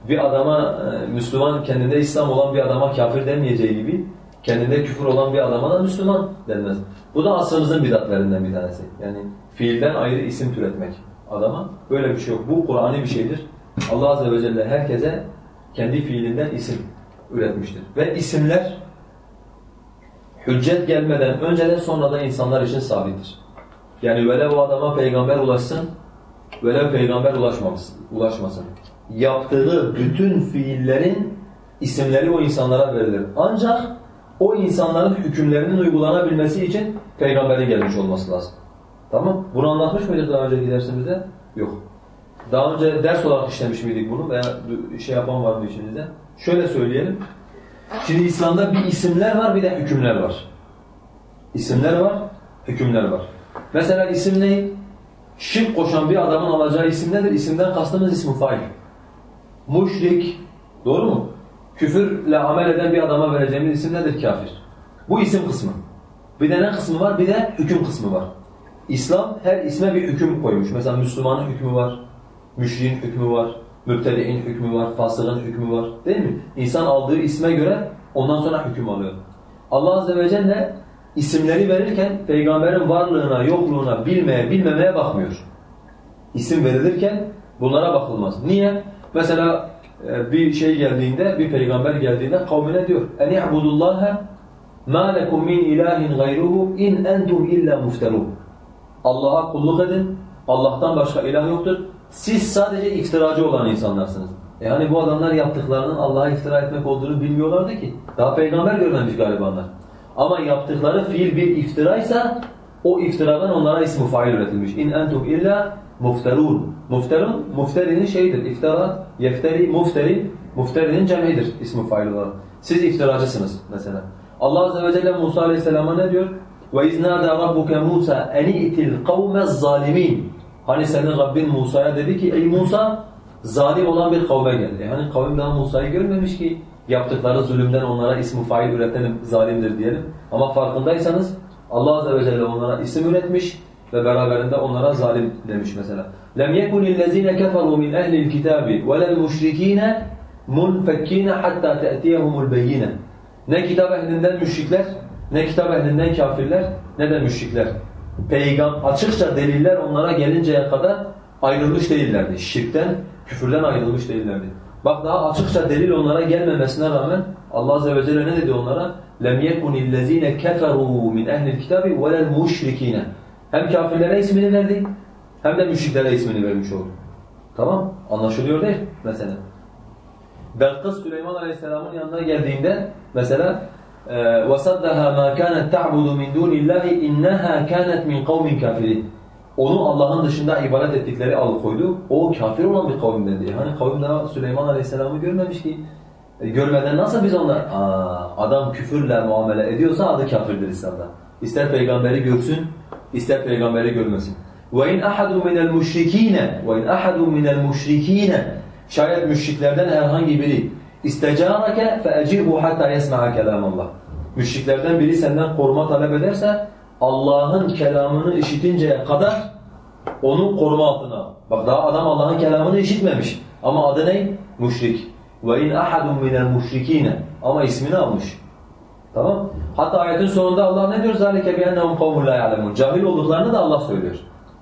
Bir adama e, Müslüman kendinde İslam olan bir adama kafir denmeyeceği gibi kendinde küfür olan bir adama da Müslüman denmez. Bu da asrımızın bidatlerinden bir tanesi. Yani fiilden ayrı isim türetmek adama. Böyle bir şey yok. Bu Kur'an'ı bir şeydir. Allah Azze ve Celle herkese kendi fiilinden isim üretmiştir. Ve isimler hüccet gelmeden önce de sonra da insanlar için sabittir. Yani velev o adama peygamber ulaşsın, velev peygamber ulaşmasın. ulaşmasın. Yaptığı bütün fiillerin isimleri o insanlara verilir. Ancak o insanların hükümlerinin uygulanabilmesi için peygamberin gelmiş olması lazım. Tamam? Bunu anlatmış mıydık daha önceki dersimizde? Yok. Daha önce ders olarak işlemiş miydik bunu veya şey yapan var mı içinizde? Şöyle söyleyelim. Şimdi İslam'da bir isimler var bir de hükümler var. İsimler var, hükümler var. Mesela isim ne? Şirk koşan bir adamın alacağı isim nedir? İsimden kastımız ismi fail. Muşrik, doğru mu? Küfürle amel eden bir adama vereceğimiz isim nedir? Kafir. Bu isim kısmı. Bir de ne kısmı var? Bir de hüküm kısmı var. İslam her isme bir hüküm koymuş. Mesela Müslümanın hükmü var, müşriğin hükmü var, mübtedi'in hükmü var, fasığın hükmü var. Değil mi? İnsan aldığı isme göre ondan sonra hüküm alıyor. Allah Azze ve Celle isimleri verirken peygamberin varlığına, yokluğuna, bilmeye, bilmemeye bakmıyor. İsim verilirken bunlara bakılmaz. Niye? Mesela bir şey geldiğinde, bir peygamber geldiğinde kavmine diyor اَنْ يَعْبُدُ اللّٰهَ مَا لَكُمْ مِنْ اِلَٰهٍ غَيْرُهُ اِنْ اَنْتُمْ اِلَّا مُفْتَرُونَ Allah'a kulluk edin, Allah'tan başka ilah yoktur. Siz sadece iftiracı olan insanlarsınız. Yani bu adamlar yaptıklarının Allah'a iftira etmek olduğunu bilmiyorlardı ki. Daha peygamber görmemiş galiba onlar. Ama yaptıkları fiil bir iftiraysa o iftiradan onlara ismi fail üretilmiş. İn entum illa mufterun. Mufterun, mufterinin şeyidir. İftira, yefteri, mufteri, mufterinin cemidir ismi fail olarak. Siz iftiracısınız mesela. Allah Azze ve Celle Musa Aleyhisselam'a ne diyor? وَاِذْ نَادَى رَبُّكَ مُوسَى اَنِئْتِ الْقَوْمَ الظَّالِمِينَ Hani senin Rabbin Musa'ya dedi ki ey Musa zalim olan bir kavme geldi. Yani kavim daha Musa'yı görmemiş ki yaptıkları zulümden onlara ismi fail üretenim zalimdir diyelim. Ama farkındaysanız Allah Azze ve Celle onlara isim üretmiş ve beraberinde onlara zalim demiş mesela. لَمْ يَكُنِ الَّذ۪ينَ كَفَرُوا مِنْ اَهْلِ الْكِتَابِ وَلَا الْمُشْرِك۪ينَ مُنْفَك۪ينَ حَتَّى تَأْتِيَهُمُ الْبَيِّنَ Ne kitap ehlinden müşrikler, ne kitap ehlinden kafirler, ne de müşrikler. Peygam açıkça deliller onlara gelinceye kadar ayrılmış değillerdi. Şirkten, küfürden ayrılmış değillerdi. Bak daha açıkça delil onlara gelmemesine rağmen Allah Azze ve Celle ne dedi onlara? لَمْ يَكُنِ الَّذ۪ينَ كَفَرُوا مِنْ اَهْلِ الْكِتَابِ وَلَا الْمُشْرِك۪ينَ Hem kafirlere ismini verdi, hem de müşriklere ismini vermiş oldu. Tamam, anlaşılıyor değil mesela. Belkıs Süleyman Aleyhisselam'ın yanına geldiğinde mesela وَصَدَّهَا مَا كَانَتْ تَعْبُدُ مِنْ دُونِ اللّٰهِ اِنَّهَا كَانَتْ مِنْ قَوْمٍ كَافِرِينَ onu Allah'ın dışında ibadet ettikleri alıkoydu. O kafir olan bir kavimdendi. Hani kavim daha Süleyman Aleyhisselam'ı görmemiş ki. E, görmeden nasıl biz onlar... Aa, adam küfürle muamele ediyorsa adı kafirdir İslam'da. İster peygamberi görsün, ister peygamberi görmesin. وَاِنْ أَحَدٌ مِنَ الْمُشْرِك۪ينَ وَاِنْ أَحَدٌ مِنَ الْمُشْرِك۪ينَ Şayet müşriklerden herhangi biri اِسْتَجَارَكَ فَاَجِرْهُ حَتَّى يَسْمَعَ كَلَامَ اللّٰهِ Müşriklerden biri senden koruma talep ederse Allah'ın kelamını işitinceye kadar onu koruma altına al. Bak daha adam Allah'ın kelamını işitmemiş. Ama adı ne? Müşrik. وَاِنْ أَحَدٌ مِنَ الْمُشْرِك۪ينَ Ama ismini almış. Tamam Hatta ayetin sonunda Allah ne diyor? ذَٰلِكَ بِأَنَّهُمْ قَوْمٌ لَا يَعْلَمُونَ Cahil olduklarını da Allah söylüyor.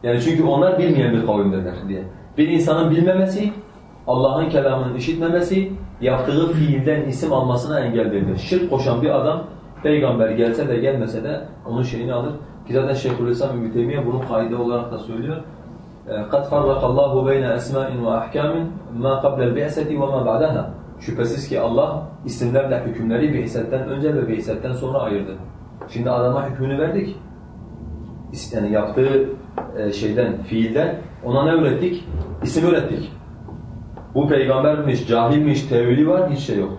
Yani çünkü onlar bilmeyen bir kavimdirler diye. Bir insanın bilmemesi, Allah'ın kelamını işitmemesi, yaptığı fiilden isim almasına engel değildir. Şirk koşan bir adam, peygamber gelse de gelmese de onun şeyini alır. Ki zaten Şeyhülislam İbn Teymiye bunu kaide olarak da söylüyor. قَدْ فَرَّقَ اللّٰهُ بَيْنَ أَسْمَاءٍ وَأَحْكَامٍ مَا قَبْلَ الْبِعْسَةِ وَمَا بَعْدَهَا Şüphesiz ki Allah isimlerle hükümleri bi'setten önce ve bi'setten sonra ayırdı. Şimdi adama hükmünü verdik. Yani yaptığı e, şeyden, fiilden ona ne ürettik? İsim ürettik. Bu peygambermiş, cahilmiş, tevhili var, hiç şey yok.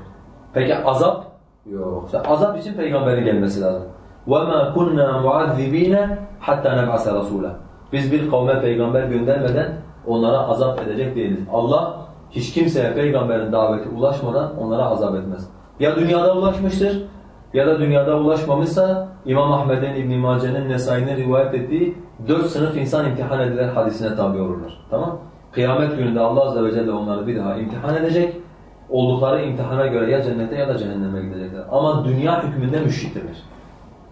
Peki azap? Yok. İşte azap için peygamberin gelmesi lazım. وَمَا كُنَّا مُعَذِّب۪ينَ حَتَّى نَبْعَسَ رَسُولًا Biz bir kavme peygamber göndermeden onlara azap edecek değiliz. Allah hiç kimseye peygamberin daveti ulaşmadan onlara azap etmez. Ya dünyada ulaşmıştır ya da dünyada ulaşmamışsa İmam Ahmed'in, İbn-i Mace'nin, Nesai'nin rivayet ettiği dört sınıf insan imtihan edilen hadisine tabi olurlar. Tamam Kıyamet gününde Allah Azze ve Celle onları bir daha imtihan edecek. Oldukları imtihana göre ya cennete ya da cehenneme gidecekler. Ama dünya hükmünde müşriktirler.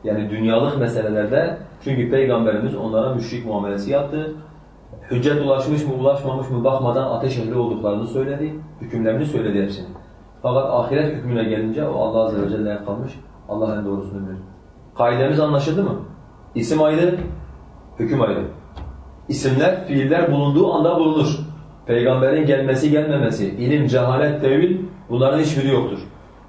Yani dünyalık meselelerde çünkü Peygamberimiz onlara müşrik muamelesi yaptı. Hüccet ulaşmış mı ulaşmamış mı bakmadan ateş ehli olduklarını söyledi. Hükümlerini söyledi hepsini. Fakat ahiret hükmüne gelince o Allah Azze ve Celle'ye kalmış. Allah en doğrusunu bilir. Kaidemiz anlaşıldı mı? İsim ayrı, hüküm ayrı. İsimler, fiiller bulunduğu anda bulunur. Peygamberin gelmesi gelmemesi, ilim, cehalet, tevil bunların hiçbiri yoktur.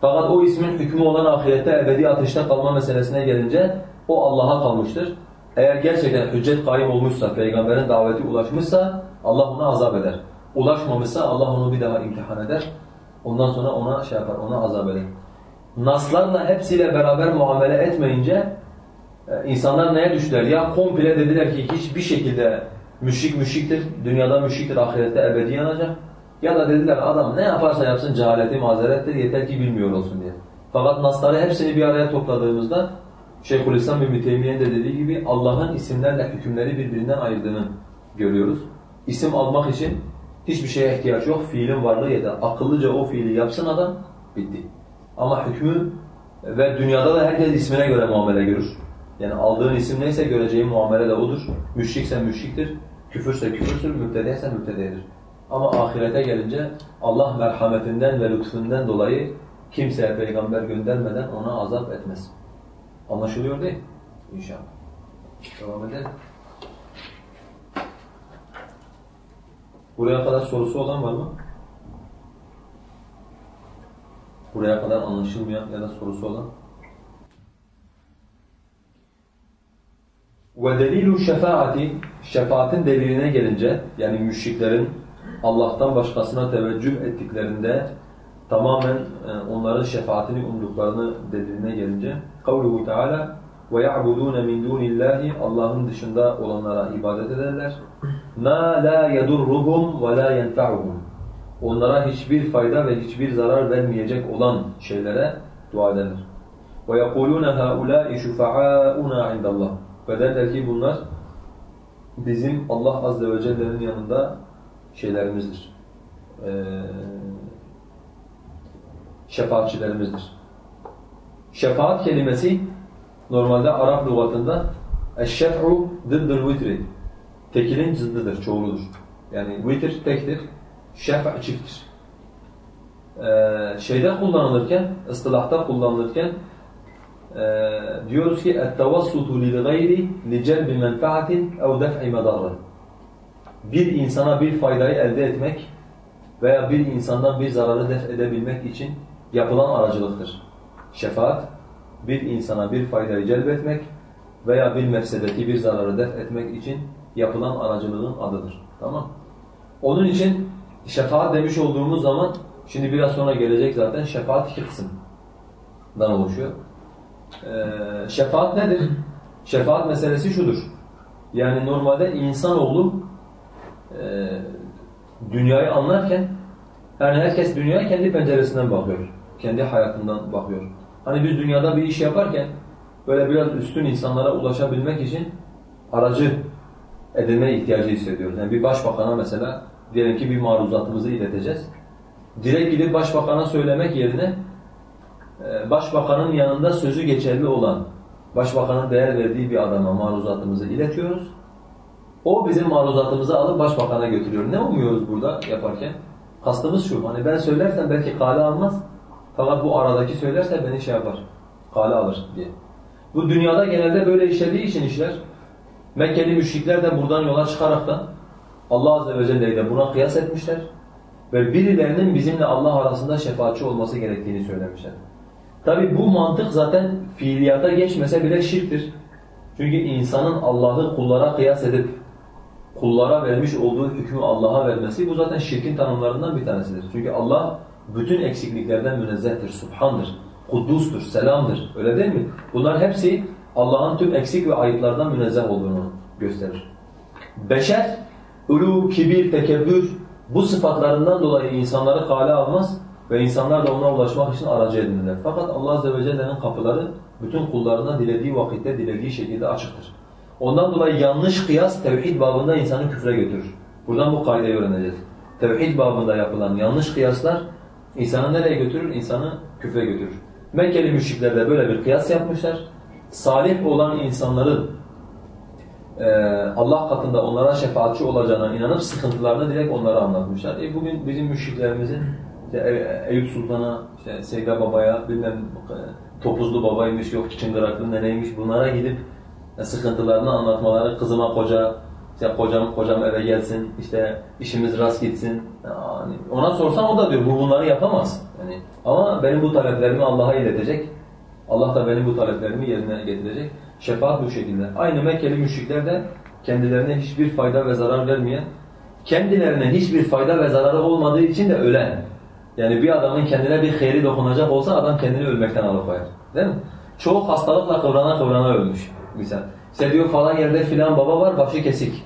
Fakat o ismin hükmü olan ahirette ebedi ateşte kalma meselesine gelince o Allah'a kalmıştır. Eğer gerçekten hüccet kaim olmuşsa, peygamberin daveti ulaşmışsa Allah ona azap eder. Ulaşmamışsa Allah onu bir daha imtihan eder. Ondan sonra ona şey yapar, ona azap eder. Naslarla hepsiyle beraber muamele etmeyince e, insanlar neye düştüler? Ya komple dediler ki hiçbir şekilde müşrik müşriktir, dünyada müşriktir, ahirette ebedi yanacak. Ya da dediler adam ne yaparsa yapsın cehaleti mazerettir, yeter ki bilmiyor olsun diye. Fakat nasları hepsini bir araya topladığımızda Şeyhülislam bin Teymiye'nin de dediği gibi Allah'ın isimlerle hükümleri birbirinden ayırdığını görüyoruz. İsim almak için hiçbir şeye ihtiyaç yok, fiilin varlığı yeter. Akıllıca o fiili yapsın adam, bitti. Ama hükmü ve dünyada da herkes ismine göre muamele görür. Yani aldığın isim neyse göreceğin muamele de odur. Müşriksen müşriktir, küfürse küfürsün, müptedeysen müptededir. Ama ahirete gelince Allah merhametinden ve lütfundan dolayı kimseye peygamber göndermeden ona azap etmez. Anlaşılıyor değil İnşallah. Devam edelim. Buraya kadar sorusu olan var mı? Buraya kadar anlaşılmayan ya da sorusu olan? وَدَلِيلُ şefaati Şefaatin deliline gelince, yani müşriklerin Allah'tan başkasına teveccüh ettiklerinde tamamen e, onların şefaatini umduklarını dediğine gelince kavluhu Teala ve ya'budun min dunillahi Allah'ın dışında olanlara ibadet ederler. Ma la yedurruhum ve la yenfa'uhum. Onlara hiçbir fayda ve hiçbir zarar vermeyecek olan şeylere dua ederler. Ve yekulun haula'i şufa'auna indallah. Ve derler ki bunlar bizim Allah azze ve celle'nin yanında şeylerimizdir. Ee, şefaatçilerimizdir. Şefaat kelimesi normalde Arap lügatında eşşef'u dıddıl vitri tekilin zıddıdır, çoğuludur. Yani vitir tektir, şef' çifttir. Ee, şeyde kullanılırken, ıstılahta kullanılırken e, diyoruz ki اَتَّوَسُّتُ لِلْغَيْرِ لِجَلْبِ مَنْفَعَةٍ اَوْ دَفْعِ مَدَرٍ Bir insana bir faydayı elde etmek veya bir insandan bir zararı def edebilmek için yapılan aracılıktır. Şefaat, bir insana bir faydayı celbetmek veya bir mefsedeti, bir zararı def etmek için yapılan aracılığın adıdır. Tamam Onun için şefaat demiş olduğumuz zaman, şimdi biraz sonra gelecek zaten, şefaat iki kısımdan oluşuyor. Ee, şefaat nedir? Şefaat meselesi şudur. Yani normalde insanoğlu e, dünyayı anlarken yani herkes dünyaya kendi penceresinden bakıyor. Kendi hayatından bakıyor. Hani biz dünyada bir iş yaparken böyle biraz üstün insanlara ulaşabilmek için aracı edinme ihtiyacı hissediyoruz. Yani bir başbakana mesela diyelim ki bir maruzatımızı ileteceğiz. Direkt gidip başbakana söylemek yerine e, başbakanın yanında sözü geçerli olan, başbakanın değer verdiği bir adama maruzatımızı iletiyoruz. O bizim maruzatımızı alıp başbakana götürüyor. Ne umuyoruz burada yaparken? Kastımız şu, hani ben söylersem belki kale almaz. Fakat bu aradaki söylerse beni şey yapar, kale alır diye. Bu dünyada genelde böyle işlediği için işler. Mekkeli müşrikler de buradan yola çıkarak da Allah Azze ve Celle'yi de buna kıyas etmişler. Ve birilerinin bizimle Allah arasında şefaatçi olması gerektiğini söylemişler. Tabi bu mantık zaten fiiliyata geçmese bile şirktir. Çünkü insanın Allah'ı kullara kıyas edip kullara vermiş olduğu hükmü Allah'a vermesi bu zaten şirkin tanımlarından bir tanesidir. Çünkü Allah bütün eksikliklerden münezzehtir, subhandır, kuddustur, selamdır. Öyle değil mi? Bunlar hepsi Allah'ın tüm eksik ve ayıplardan münezzeh olduğunu gösterir. Beşer, ulu, kibir, tekebbür bu sıfatlarından dolayı insanları kale almaz ve insanlar da ona ulaşmak için aracı edinirler. Fakat Allah Azze ve Celle'nin kapıları bütün kullarına dilediği vakitte, dilediği şekilde açıktır. Ondan dolayı yanlış kıyas tevhid babında insanı küfre götürür. Buradan bu kaideyi öğreneceğiz. Tevhid babında yapılan yanlış kıyaslar insanı nereye götürür? İnsanı küfre götürür. Mekkeli müşrikler de böyle bir kıyas yapmışlar. Salih olan insanların e, Allah katında onlara şefaatçi olacağına inanıp sıkıntılarını direkt onlara anlatmışlar. E bugün bizim müşriklerimizin işte Eyüp Sultan'a, işte Seyda Baba'ya, bilmem e, Topuzlu Baba'ymış, yok Çıngıraklı neneymiş bunlara gidip e, sıkıntılarını anlatmaları, kızıma koca, işte kocam, kocam eve gelsin, işte işimiz rast gitsin. Yani ona sorsam o da diyor, bu bunları yapamaz. Yani, ama benim bu taleplerimi Allah'a iletecek. Allah da benim bu taleplerimi yerine getirecek. Şefaat bu şekilde. Aynı Mekkeli müşrikler de kendilerine hiçbir fayda ve zarar vermeyen, kendilerine hiçbir fayda ve zararı olmadığı için de ölen. Yani bir adamın kendine bir hayri dokunacak olsa adam kendini ölmekten alıkoyar. Değil mi? Çoğu hastalıkla kıvrana kıvrana ölmüş misal. İşte diyor falan yerde filan baba var başı kesik.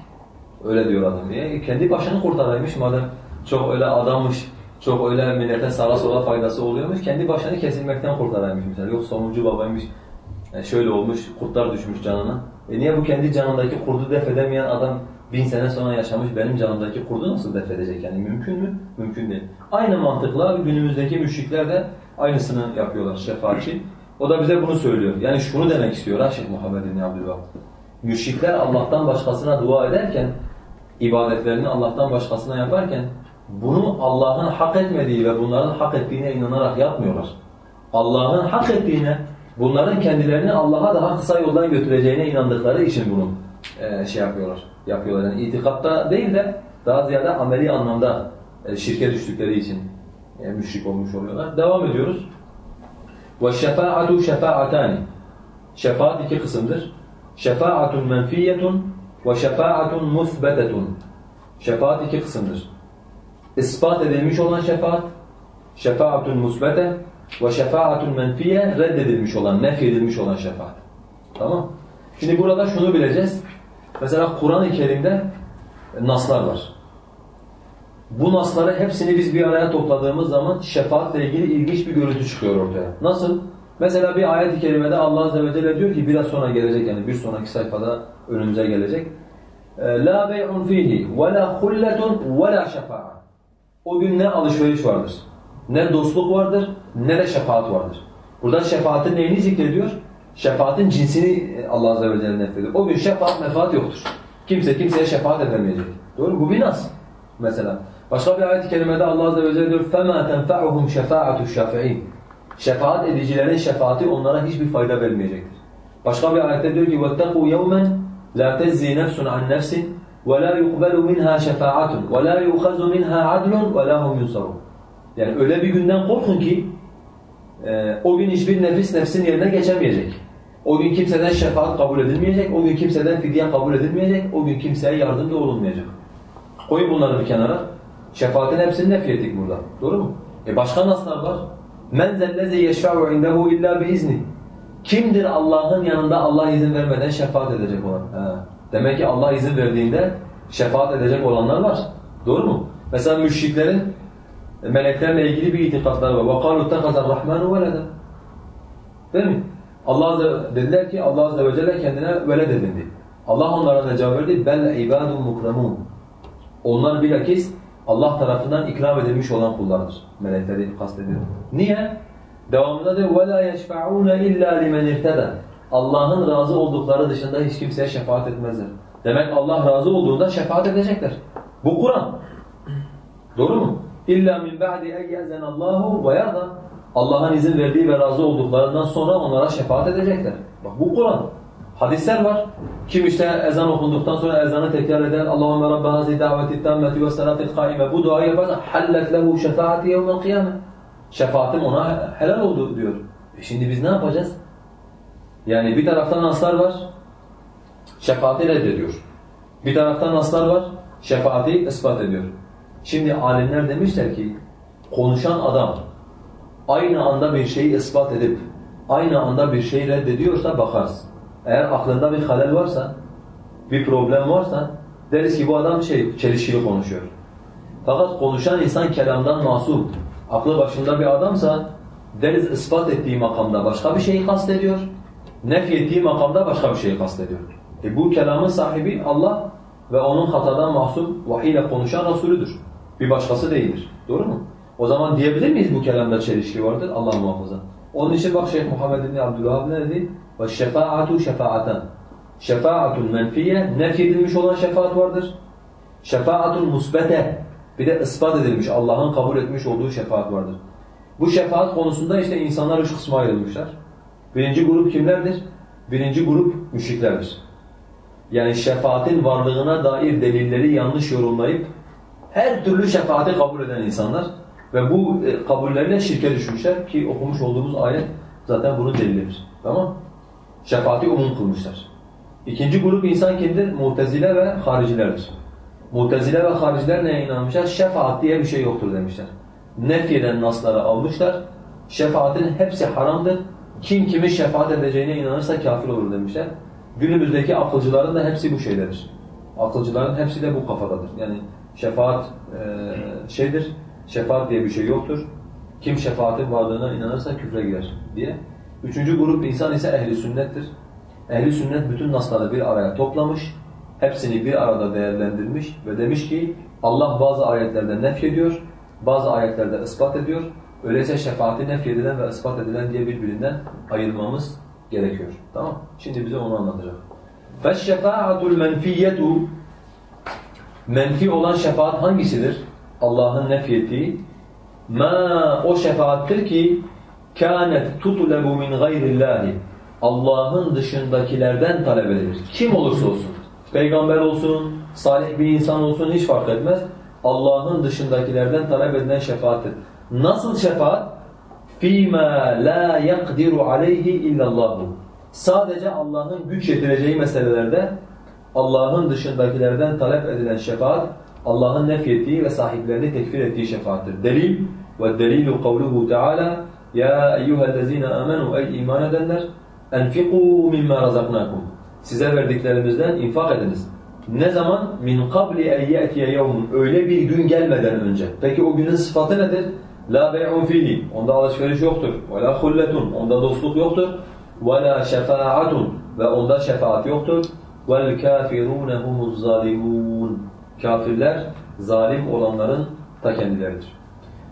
Öyle diyor adam. E, kendi başını kurtaraymış madem çok öyle adammış, çok öyle millete sağa sola faydası oluyormuş. Kendi başını kesilmekten kurtaraymış mesela. Yok sonuncu babaymış, yani şöyle olmuş, kurtlar düşmüş canına. E niye bu kendi canındaki kurdu def edemeyen adam bin sene sonra yaşamış benim canımdaki kurdu nasıl def edecek yani mümkün mü? Mümkün değil. Aynı mantıkla günümüzdeki müşrikler de aynısını yapıyorlar şefaatçi. O da bize bunu söylüyor. Yani şunu demek istiyor ha Şeyh Muhammed bin Abdülvahab. Müşrikler Allah'tan başkasına dua ederken, ibadetlerini Allah'tan başkasına yaparken bunu Allah'ın hak etmediği ve bunların hak ettiğine inanarak yapmıyorlar. Allah'ın hak ettiğine, bunların kendilerini Allah'a daha kısa yoldan götüreceğine inandıkları için bunu e, şey yapıyorlar. Yapıyorlar. Yani itikatta değil de daha ziyade ameli anlamda e, şirke düştükleri için e, müşrik olmuş oluyorlar. Devam ediyoruz. وَالشَّفَاعَةُ شَفَاعَتَانِ Şefaat iki kısımdır. Şefaatun menfiyetun ve şefaatun musbetetun. Şefaat iki kısımdır. İspat edilmiş olan şefaat, şefaatun musbete ve şefaatun menfiye reddedilmiş olan, nef edilmiş olan şefaat. Tamam? Şimdi burada şunu bileceğiz. Mesela Kur'an-ı Kerim'de naslar var. Bu nasları hepsini biz bir araya topladığımız zaman şefaatle ilgili ilginç bir görüntü çıkıyor ortaya. Nasıl? Mesela bir ayet-i kerimede Allah Azze ve Celle diyor ki biraz sonra gelecek yani bir sonraki sayfada önümüze gelecek. La bey'un fihi ve la hulletun ve la şefa'a. O gün ne alışveriş vardır, ne dostluk vardır, ne de şefaat vardır. Burada şefaatin neyini zikrediyor? Şefaatin cinsini Allah Azze ve Celle nefrediyor. O gün şefaat mefaat yoktur. Kimse kimseye şefaat edemeyecek. Doğru mu? Bu bir nas mesela. Başka bir ayet-i kerimede Allah Azze ve Celle diyor فَمَا تَنْفَعُهُمْ شَفَاعَةُ الشَّافِعِينَ Şefaat edicilerin şefaati onlara hiçbir fayda vermeyecektir. Başka bir ayette diyor ki وَاتَّقُوا يَوْمًا لَا تَزِّي نَفْسٌ عَنْ نَفْسٍ وَلَا يُقْبَلُ مِنْهَا شَفَاعَةٌ وَلَا يُؤْخَذُ مِنْهَا عَدْلٌ وَلَا هُمْ يُنْصَرُونَ Yani öyle bir günden korkun ki e, o gün hiçbir nefis nefsin yerine geçemeyecek. O gün kimseden şefaat kabul edilmeyecek, o gün kimseden fidye kabul edilmeyecek, o gün kimseye yardım da olunmayacak. Koyun bunları bir kenara. Şefaatin hepsini nefrettik burada. Doğru mu? E başka naslar var? Men zellezi yeşfa'u indehu illa biizni. Kimdir Allah'ın yanında Allah izin vermeden şefaat edecek olan? He. Demek ki Allah izin verdiğinde şefaat edecek olanlar var. Doğru mu? Mesela müşriklerin meleklerle ilgili bir itikadları var. وَقَالُوا اتَّخَذَ الرَّحْمَنُ وَلَدًا Değil mi? Allah Azze, dediler ki Allah Azze ve Celle kendine veled edindi. Allah onlara ne cevap verdi? بَلْ عِبَادٌ مُكْرَمُونَ Onlar bilakis Allah tarafından ikram edilmiş olan kullardır. Melekleri kastediyor. Niye? Devamında diyor وَلَا يَشْفَعُونَ اِلَّا لِمَنْ اِرْتَدَى Allah'ın razı oldukları dışında hiç kimseye şefaat etmezler. Demek Allah razı olduğunda şefaat edecekler. Bu Kur'an. Doğru mu? İlla min ba'di en ye'zen Allahu ve yarda. Allah'ın izin verdiği ve razı olduklarından sonra onlara şefaat edecekler. Bak bu Kur'an. Hadisler var. Kim işte ezan okunduktan sonra ezanı tekrar eder. Allahümme Rabbe hazi daveti tammeti ve salatil kaime. Bu duayı yaparsa hallet lehu şefaati yevmel kıyame. Şefaatim ona helal oldu diyor. E şimdi biz ne yapacağız? Yani bir taraftan naslar var. Şefaati reddediyor. Bir taraftan naslar var. Şefaati ispat ediyor. Şimdi alimler demişler ki konuşan adam aynı anda bir şeyi ispat edip aynı anda bir şeyi reddediyorsa bakarız. Eğer aklında bir halel varsa, bir problem varsa deriz ki bu adam şey çelişkili konuşuyor. Fakat konuşan insan kelamdan masum, aklı başında bir adamsa deriz ispat ettiği makamda başka bir şeyi kastediyor, nef ettiği makamda başka bir şeyi kastediyor. E bu kelamın sahibi Allah ve onun hatadan mahsum vahiy ile konuşan Resulüdür. Bir başkası değildir. Doğru mu? O zaman diyebilir miyiz bu kelamda çelişki vardır? Allah muhafaza. Onun için bak Şeyh Muhammed bin Abdülhab ne dedi? Ve şefaatu şefaaten. Şefaatul menfiye, nefyedilmiş olan şefaat vardır. Şefaatul musbete, bir de ispat edilmiş, Allah'ın kabul etmiş olduğu şefaat vardır. Bu şefaat konusunda işte insanlar üç kısma ayrılmışlar. Birinci grup kimlerdir? Birinci grup müşriklerdir. Yani şefaatin varlığına dair delilleri yanlış yorumlayıp her türlü şefaati kabul eden insanlar ve bu e, kabullerine şirke düşmüşler ki okumuş olduğumuz ayet zaten bunun delilidir. Tamam Şefaati umum kılmışlar. İkinci grup insan kimdir? Mutezile ve haricilerdir. Mutezile ve hariciler neye inanmışlar? Şefaat diye bir şey yoktur demişler. Nefyeden nasları almışlar. Şefaatin hepsi haramdır. Kim kimi şefaat edeceğine inanırsa kafir olur demişler. Günümüzdeki akılcıların da hepsi bu şeydedir. Akılcıların hepsi de bu kafadadır. Yani şefaat e, şeydir, şefaat diye bir şey yoktur. Kim şefaatin varlığına inanırsa küfre girer diye. Üçüncü grup insan ise ehli sünnettir. Ehli sünnet bütün nasları bir araya toplamış, hepsini bir arada değerlendirmiş ve demiş ki Allah bazı ayetlerde nefyediyor, bazı ayetlerde ispat ediyor. Öyleyse şefaati nefyedilen ve ispat edilen diye birbirinden ayırmamız gerekiyor. Tamam? Şimdi bize onu anlatacak. فَالشَّفَاعَةُ الْمَنْفِيَّةُ Menfi olan şefaat hangisidir? Allah'ın nefyettiği. Ma o şefaattir ki kânet tutlebu min gayrillahi. Allah'ın dışındakilerden talep edilir. Kim olursa olsun. Peygamber olsun, salih bir insan olsun hiç fark etmez. Allah'ın dışındakilerden talep edilen şefaattir. Nasıl şefaat? فِيمَا لَا يَقْدِرُ عَلَيْهِ اِلَّا اللّٰهُ Sadece Allah'ın güç yetireceği meselelerde Allah'ın dışındakilerden talep edilen şefaat Allah'ın nefyettiği ve sahiplerini tekfir ettiği şefaattir. Delil ve delilu kavluhu Teala ya eyyühellezine amenu ey iman edenler enfiku mimma razaknakum. Size verdiklerimizden infak ediniz. Ne zaman? Min kabli en ye'tiye yevmun. Öyle bir gün gelmeden önce. Peki o günün sıfatı nedir? La bey'un fihi. Onda alışveriş yoktur. Ve la hulletun. Onda dostluk yoktur. Ve la şefaatun. Ve onda şefaat yoktur. Vel kafirûne humuz zalimun. Kafirler, zalim olanların ta kendileridir.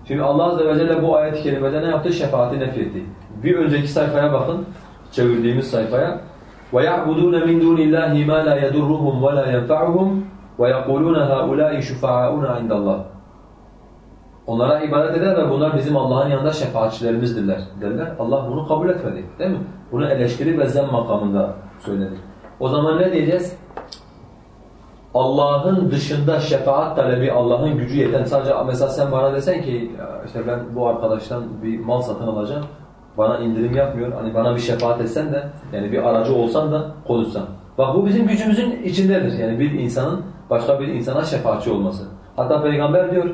Şimdi Allah Azze ve Celle bu ayet-i kerimede ne yaptı? Şefaati nefretti. Bir önceki sayfaya bakın, çevirdiğimiz sayfaya. وَيَعْبُدُونَ مِنْ دُونِ اللّٰهِ مَا لَا يَدُرُّهُمْ وَلَا يَنْفَعُهُمْ وَيَقُولُونَ هَؤُلَاءِ شُفَعَاؤُنَا عِنْدَ اللّٰهِ Onlara ibadet eder ve bunlar bizim Allah'ın yanında şefaatçilerimizdirler derler. Allah bunu kabul etmedi değil mi? Bunu eleştiri ve zem makamında söyledi. O zaman ne diyeceğiz? Allah'ın dışında şefaat talebi, Allah'ın gücü yeten sadece mesela sen bana desen ki işte ben bu arkadaştan bir mal satın alacağım, Bana indirim yapmıyor. Hani bana bir şefaat etsen de yani bir aracı olsan da konuşsan. Bak bu bizim gücümüzün içindedir. Yani bir insanın başka bir insana şefaatçi olması. Hatta peygamber diyor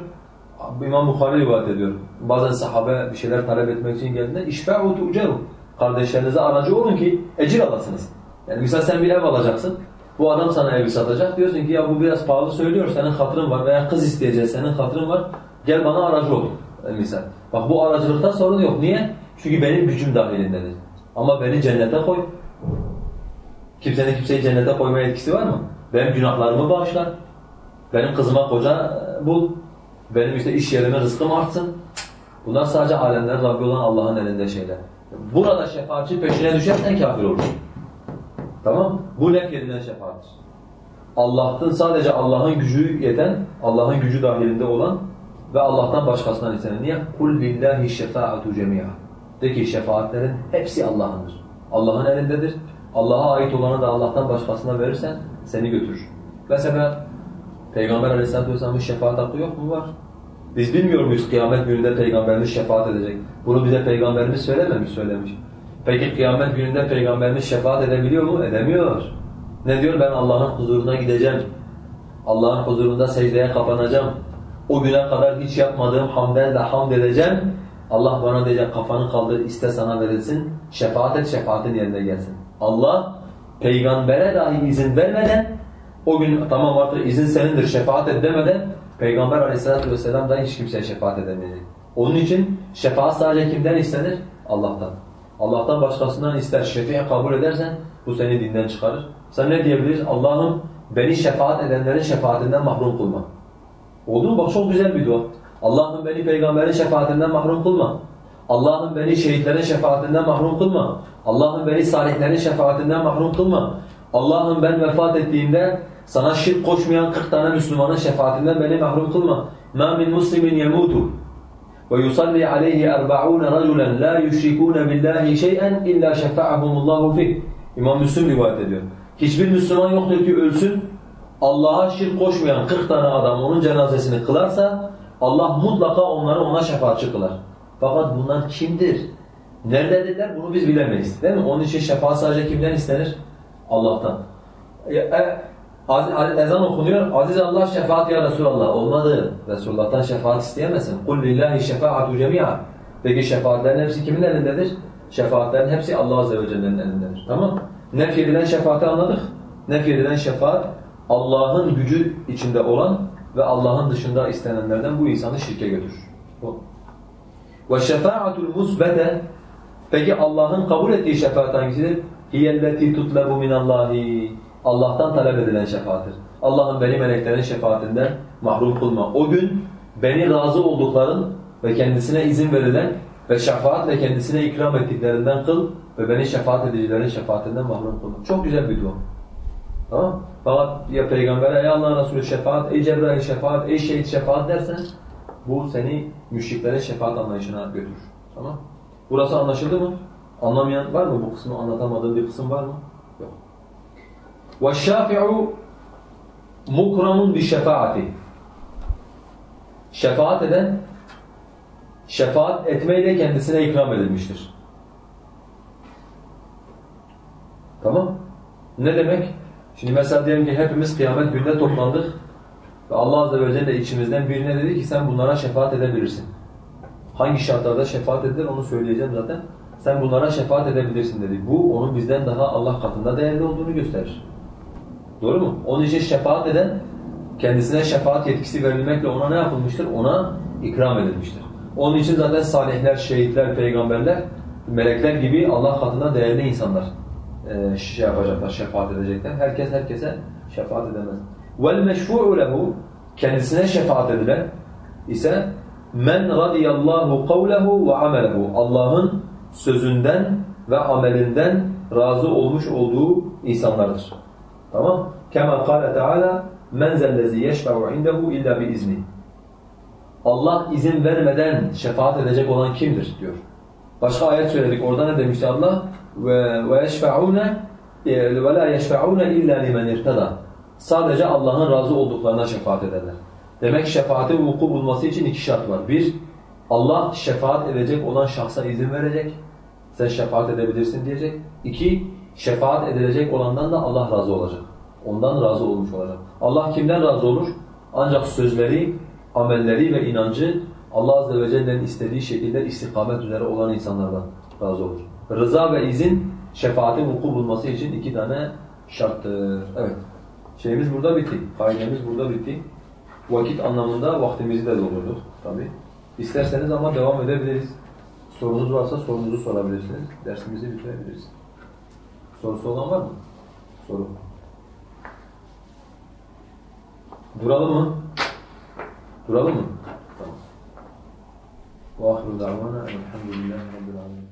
İmam Bukhari rivayet ediyor. Bazen sahabe bir şeyler talep etmek için geldiğinde işfa'u tu'ceru. Kardeşlerinize aracı olun ki ecir alasınız. Yani misal sen bir ev alacaksın. Bu adam sana evi satacak. Diyorsun ki ya bu biraz pahalı söylüyor. Senin hatırın var veya kız isteyeceğiz senin hatırın var. Gel bana aracı ol. Misal. Bak bu aracılıkta sorun yok. Niye? Çünkü benim gücüm dahilindedir. Ama beni cennete koy. Kimsenin kimseyi cennete koyma etkisi var mı? Benim günahlarımı bağışlar. Benim kızıma koca bul. Benim işte iş yerime rızkım artsın. Bunlar sadece alemler Rabbi olan Allah'ın elinde şeyler. Burada şefaatçi peşine düşersen kafir olursun. Tamam Bu nef yerinden şefaattir. Allah'tan sadece Allah'ın gücü yeten, Allah'ın gücü dahilinde olan ve Allah'tan başkasından istenen. Niye? قُلْ لِلّٰهِ الشَّفَاعَةُ جَمِيعًا De ki şefaatlerin hepsi Allah'ındır. Allah'ın elindedir. Allah'a ait olanı da Allah'tan başkasına verirsen seni götürür. Mesela Peygamber Aleyhisselatü Vesselam'ın şefaat hakkı yok mu? Var. Biz bilmiyor muyuz kıyamet gününde Peygamberimiz şefaat edecek? Bunu bize Peygamberimiz söylememiş, söylemiş. Peki kıyamet gününde Peygamberimiz şefaat edebiliyor mu? Edemiyor. Ne diyor? Ben Allah'ın huzuruna gideceğim. Allah'ın huzurunda secdeye kapanacağım. O güne kadar hiç yapmadığım hamdenle hamd edeceğim. Allah bana diyecek kafanı kaldır iste sana verilsin. Şefaat et şefaatin yerine gelsin. Allah peygambere dahi izin vermeden o gün tamam artık izin senindir şefaat et demeden Peygamber aleyhissalatü vesselam da hiç kimseye şefaat edemeyecek. Onun için şefaat sadece kimden istenir? Allah'tan. Allah'tan başkasından ister şefi'e kabul edersen bu seni dinden çıkarır. Sen ne diyebiliriz? Allah'ım beni şefaat edenlerin şefaatinden mahrum kılma. Oldu mu? Bak çok güzel bir dua. Allah'ım beni peygamberin şefaatinden mahrum kılma. Allah'ım beni şehitlerin şefaatinden mahrum kılma. Allah'ım beni salihlerin şefaatinden mahrum kılma. Allah'ım ben vefat ettiğimde sana şirk koşmayan 40 tane Müslümanın şefaatinden beni mahrum kılma. مَا مِنْ مُسْلِمٍ يَمُوتُ وَيُصَلِّ عَلَيْهِ أَرْبَعُونَ رَجُلًا لَا يُشْرِكُونَ بِاللّٰهِ شَيْئًا إِلَّا شَفَعَهُمُ اللّٰهُ فِيهِ İmam Müslim rivayet ediyor. Hiçbir Müslüman yoktur ki ölsün, Allah'a şirk koşmayan 40 tane adam onun cenazesini kılarsa Allah mutlaka onları ona şefaatçi kılar. Fakat bunlar kimdir? Nerededirler? Bunu biz bilemeyiz. Değil mi? Onun için şefaat sadece kimden istenir? Allah'tan. E, e, ezan okunuyor. Aziz Allah şefaat ya Resulallah. Olmadı. Resulullah'tan şefaat isteyemezsin. قُلْ لِلّٰهِ شَفَاعَةُ جَمِيعًا Peki şefaatlerin hepsi kimin elindedir? Şefaatlerin hepsi Allah Azze ve Celle'nin elindedir. Tamam Nef edilen şefaati anladık. Nef edilen şefaat Allah'ın gücü içinde olan ve Allah'ın dışında istenenlerden bu insanı şirke götürür. وَالشَّفَاعَةُ الْمُسْبَةَ Peki Allah'ın kabul ettiği şefaat hangisidir? هِيَ الَّتِي تُطْلَبُ مِنَ اللّٰهِ Allah'tan talep edilen şefaattir. Allah'ın beni meleklerin şefaatinden mahrum kılma. O gün beni razı oldukların ve kendisine izin verilen ve şefaatle kendisine ikram ettiklerinden kıl ve beni şefaat edicilerin şefaatinden mahrum kılma. Çok güzel bir dua. Tamam Fakat ya peygambere ey Allah'ın Resulü şefaat, ey Cebrail şefaat, ey şehit şefaat dersen bu seni müşriklerin şefaat anlayışına götürür. Tamam Burası anlaşıldı mı? Anlamayan var mı? Bu kısmı anlatamadığım bir kısım var mı? Yok. وَالشَّافِعُ مُكْرَمٌ بِشَفَاعَةِ Şefaat eden, şefaat etmeyle kendisine ikram edilmiştir. Tamam? Ne demek? Şimdi mesela diyelim ki hepimiz kıyamet gününde toplandık ve Allah Azze ve Celle içimizden birine dedi ki sen bunlara şefaat edebilirsin. Hangi şartlarda şefaat edilir onu söyleyeceğim zaten. Sen bunlara şefaat edebilirsin dedi. Bu onun bizden daha Allah katında değerli olduğunu gösterir. Doğru mu? Onun için şefaat eden kendisine şefaat yetkisi verilmekle ona ne yapılmıştır? Ona ikram edilmiştir. Onun için zaten salihler, şehitler, peygamberler, melekler gibi Allah katında değerli insanlar e, şey yapacaklar, şefaat edecekler. Herkes herkese şefaat edemez. وَالْمَشْفُعُ لَهُ Kendisine şefaat edilen ise men radiyallahu kavlehu ve amelehu Allah'ın sözünden ve amelinden razı olmuş olduğu insanlardır. Tamam? Kema kâle Teala men zellezî yeşfe'u indehu illa biizni. Allah izin vermeden şefaat edecek olan kimdir diyor. Başka ayet söyledik. Orada ne demişti Allah? Ve yeşfe'ûne ve la yeşfe'ûne illa limen irtada. Sadece Allah'ın razı olduklarına şefaat ederler. Demek şefaatin vuku bulması için iki şart var. Bir, Allah şefaat edecek olan şahsa izin verecek. sen şefaat edebilirsin diyecek. İki, şefaat edilecek olandan da Allah razı olacak. Ondan razı olmuş olacak. Allah kimden razı olur? Ancak sözleri, amelleri ve inancı Allah Azze ve Celle'nin istediği şekilde istikamet üzere olan insanlardan razı olur. Rıza ve izin şefaatin vuku bulması için iki tane şarttır. Evet. Şeyimiz burada bitti. Kaidemiz burada bitti. Vakit anlamında vaktimizi de doldurduk tabi. İsterseniz ama devam edebiliriz. Sorunuz varsa sorunuzu sorabilirsiniz. Dersimizi bitirebiliriz. Sorusu olan var mı? Soru. Duralım mı? Duralım mı? Tamam. وآخر دعوانا الحمد لله رب العالمين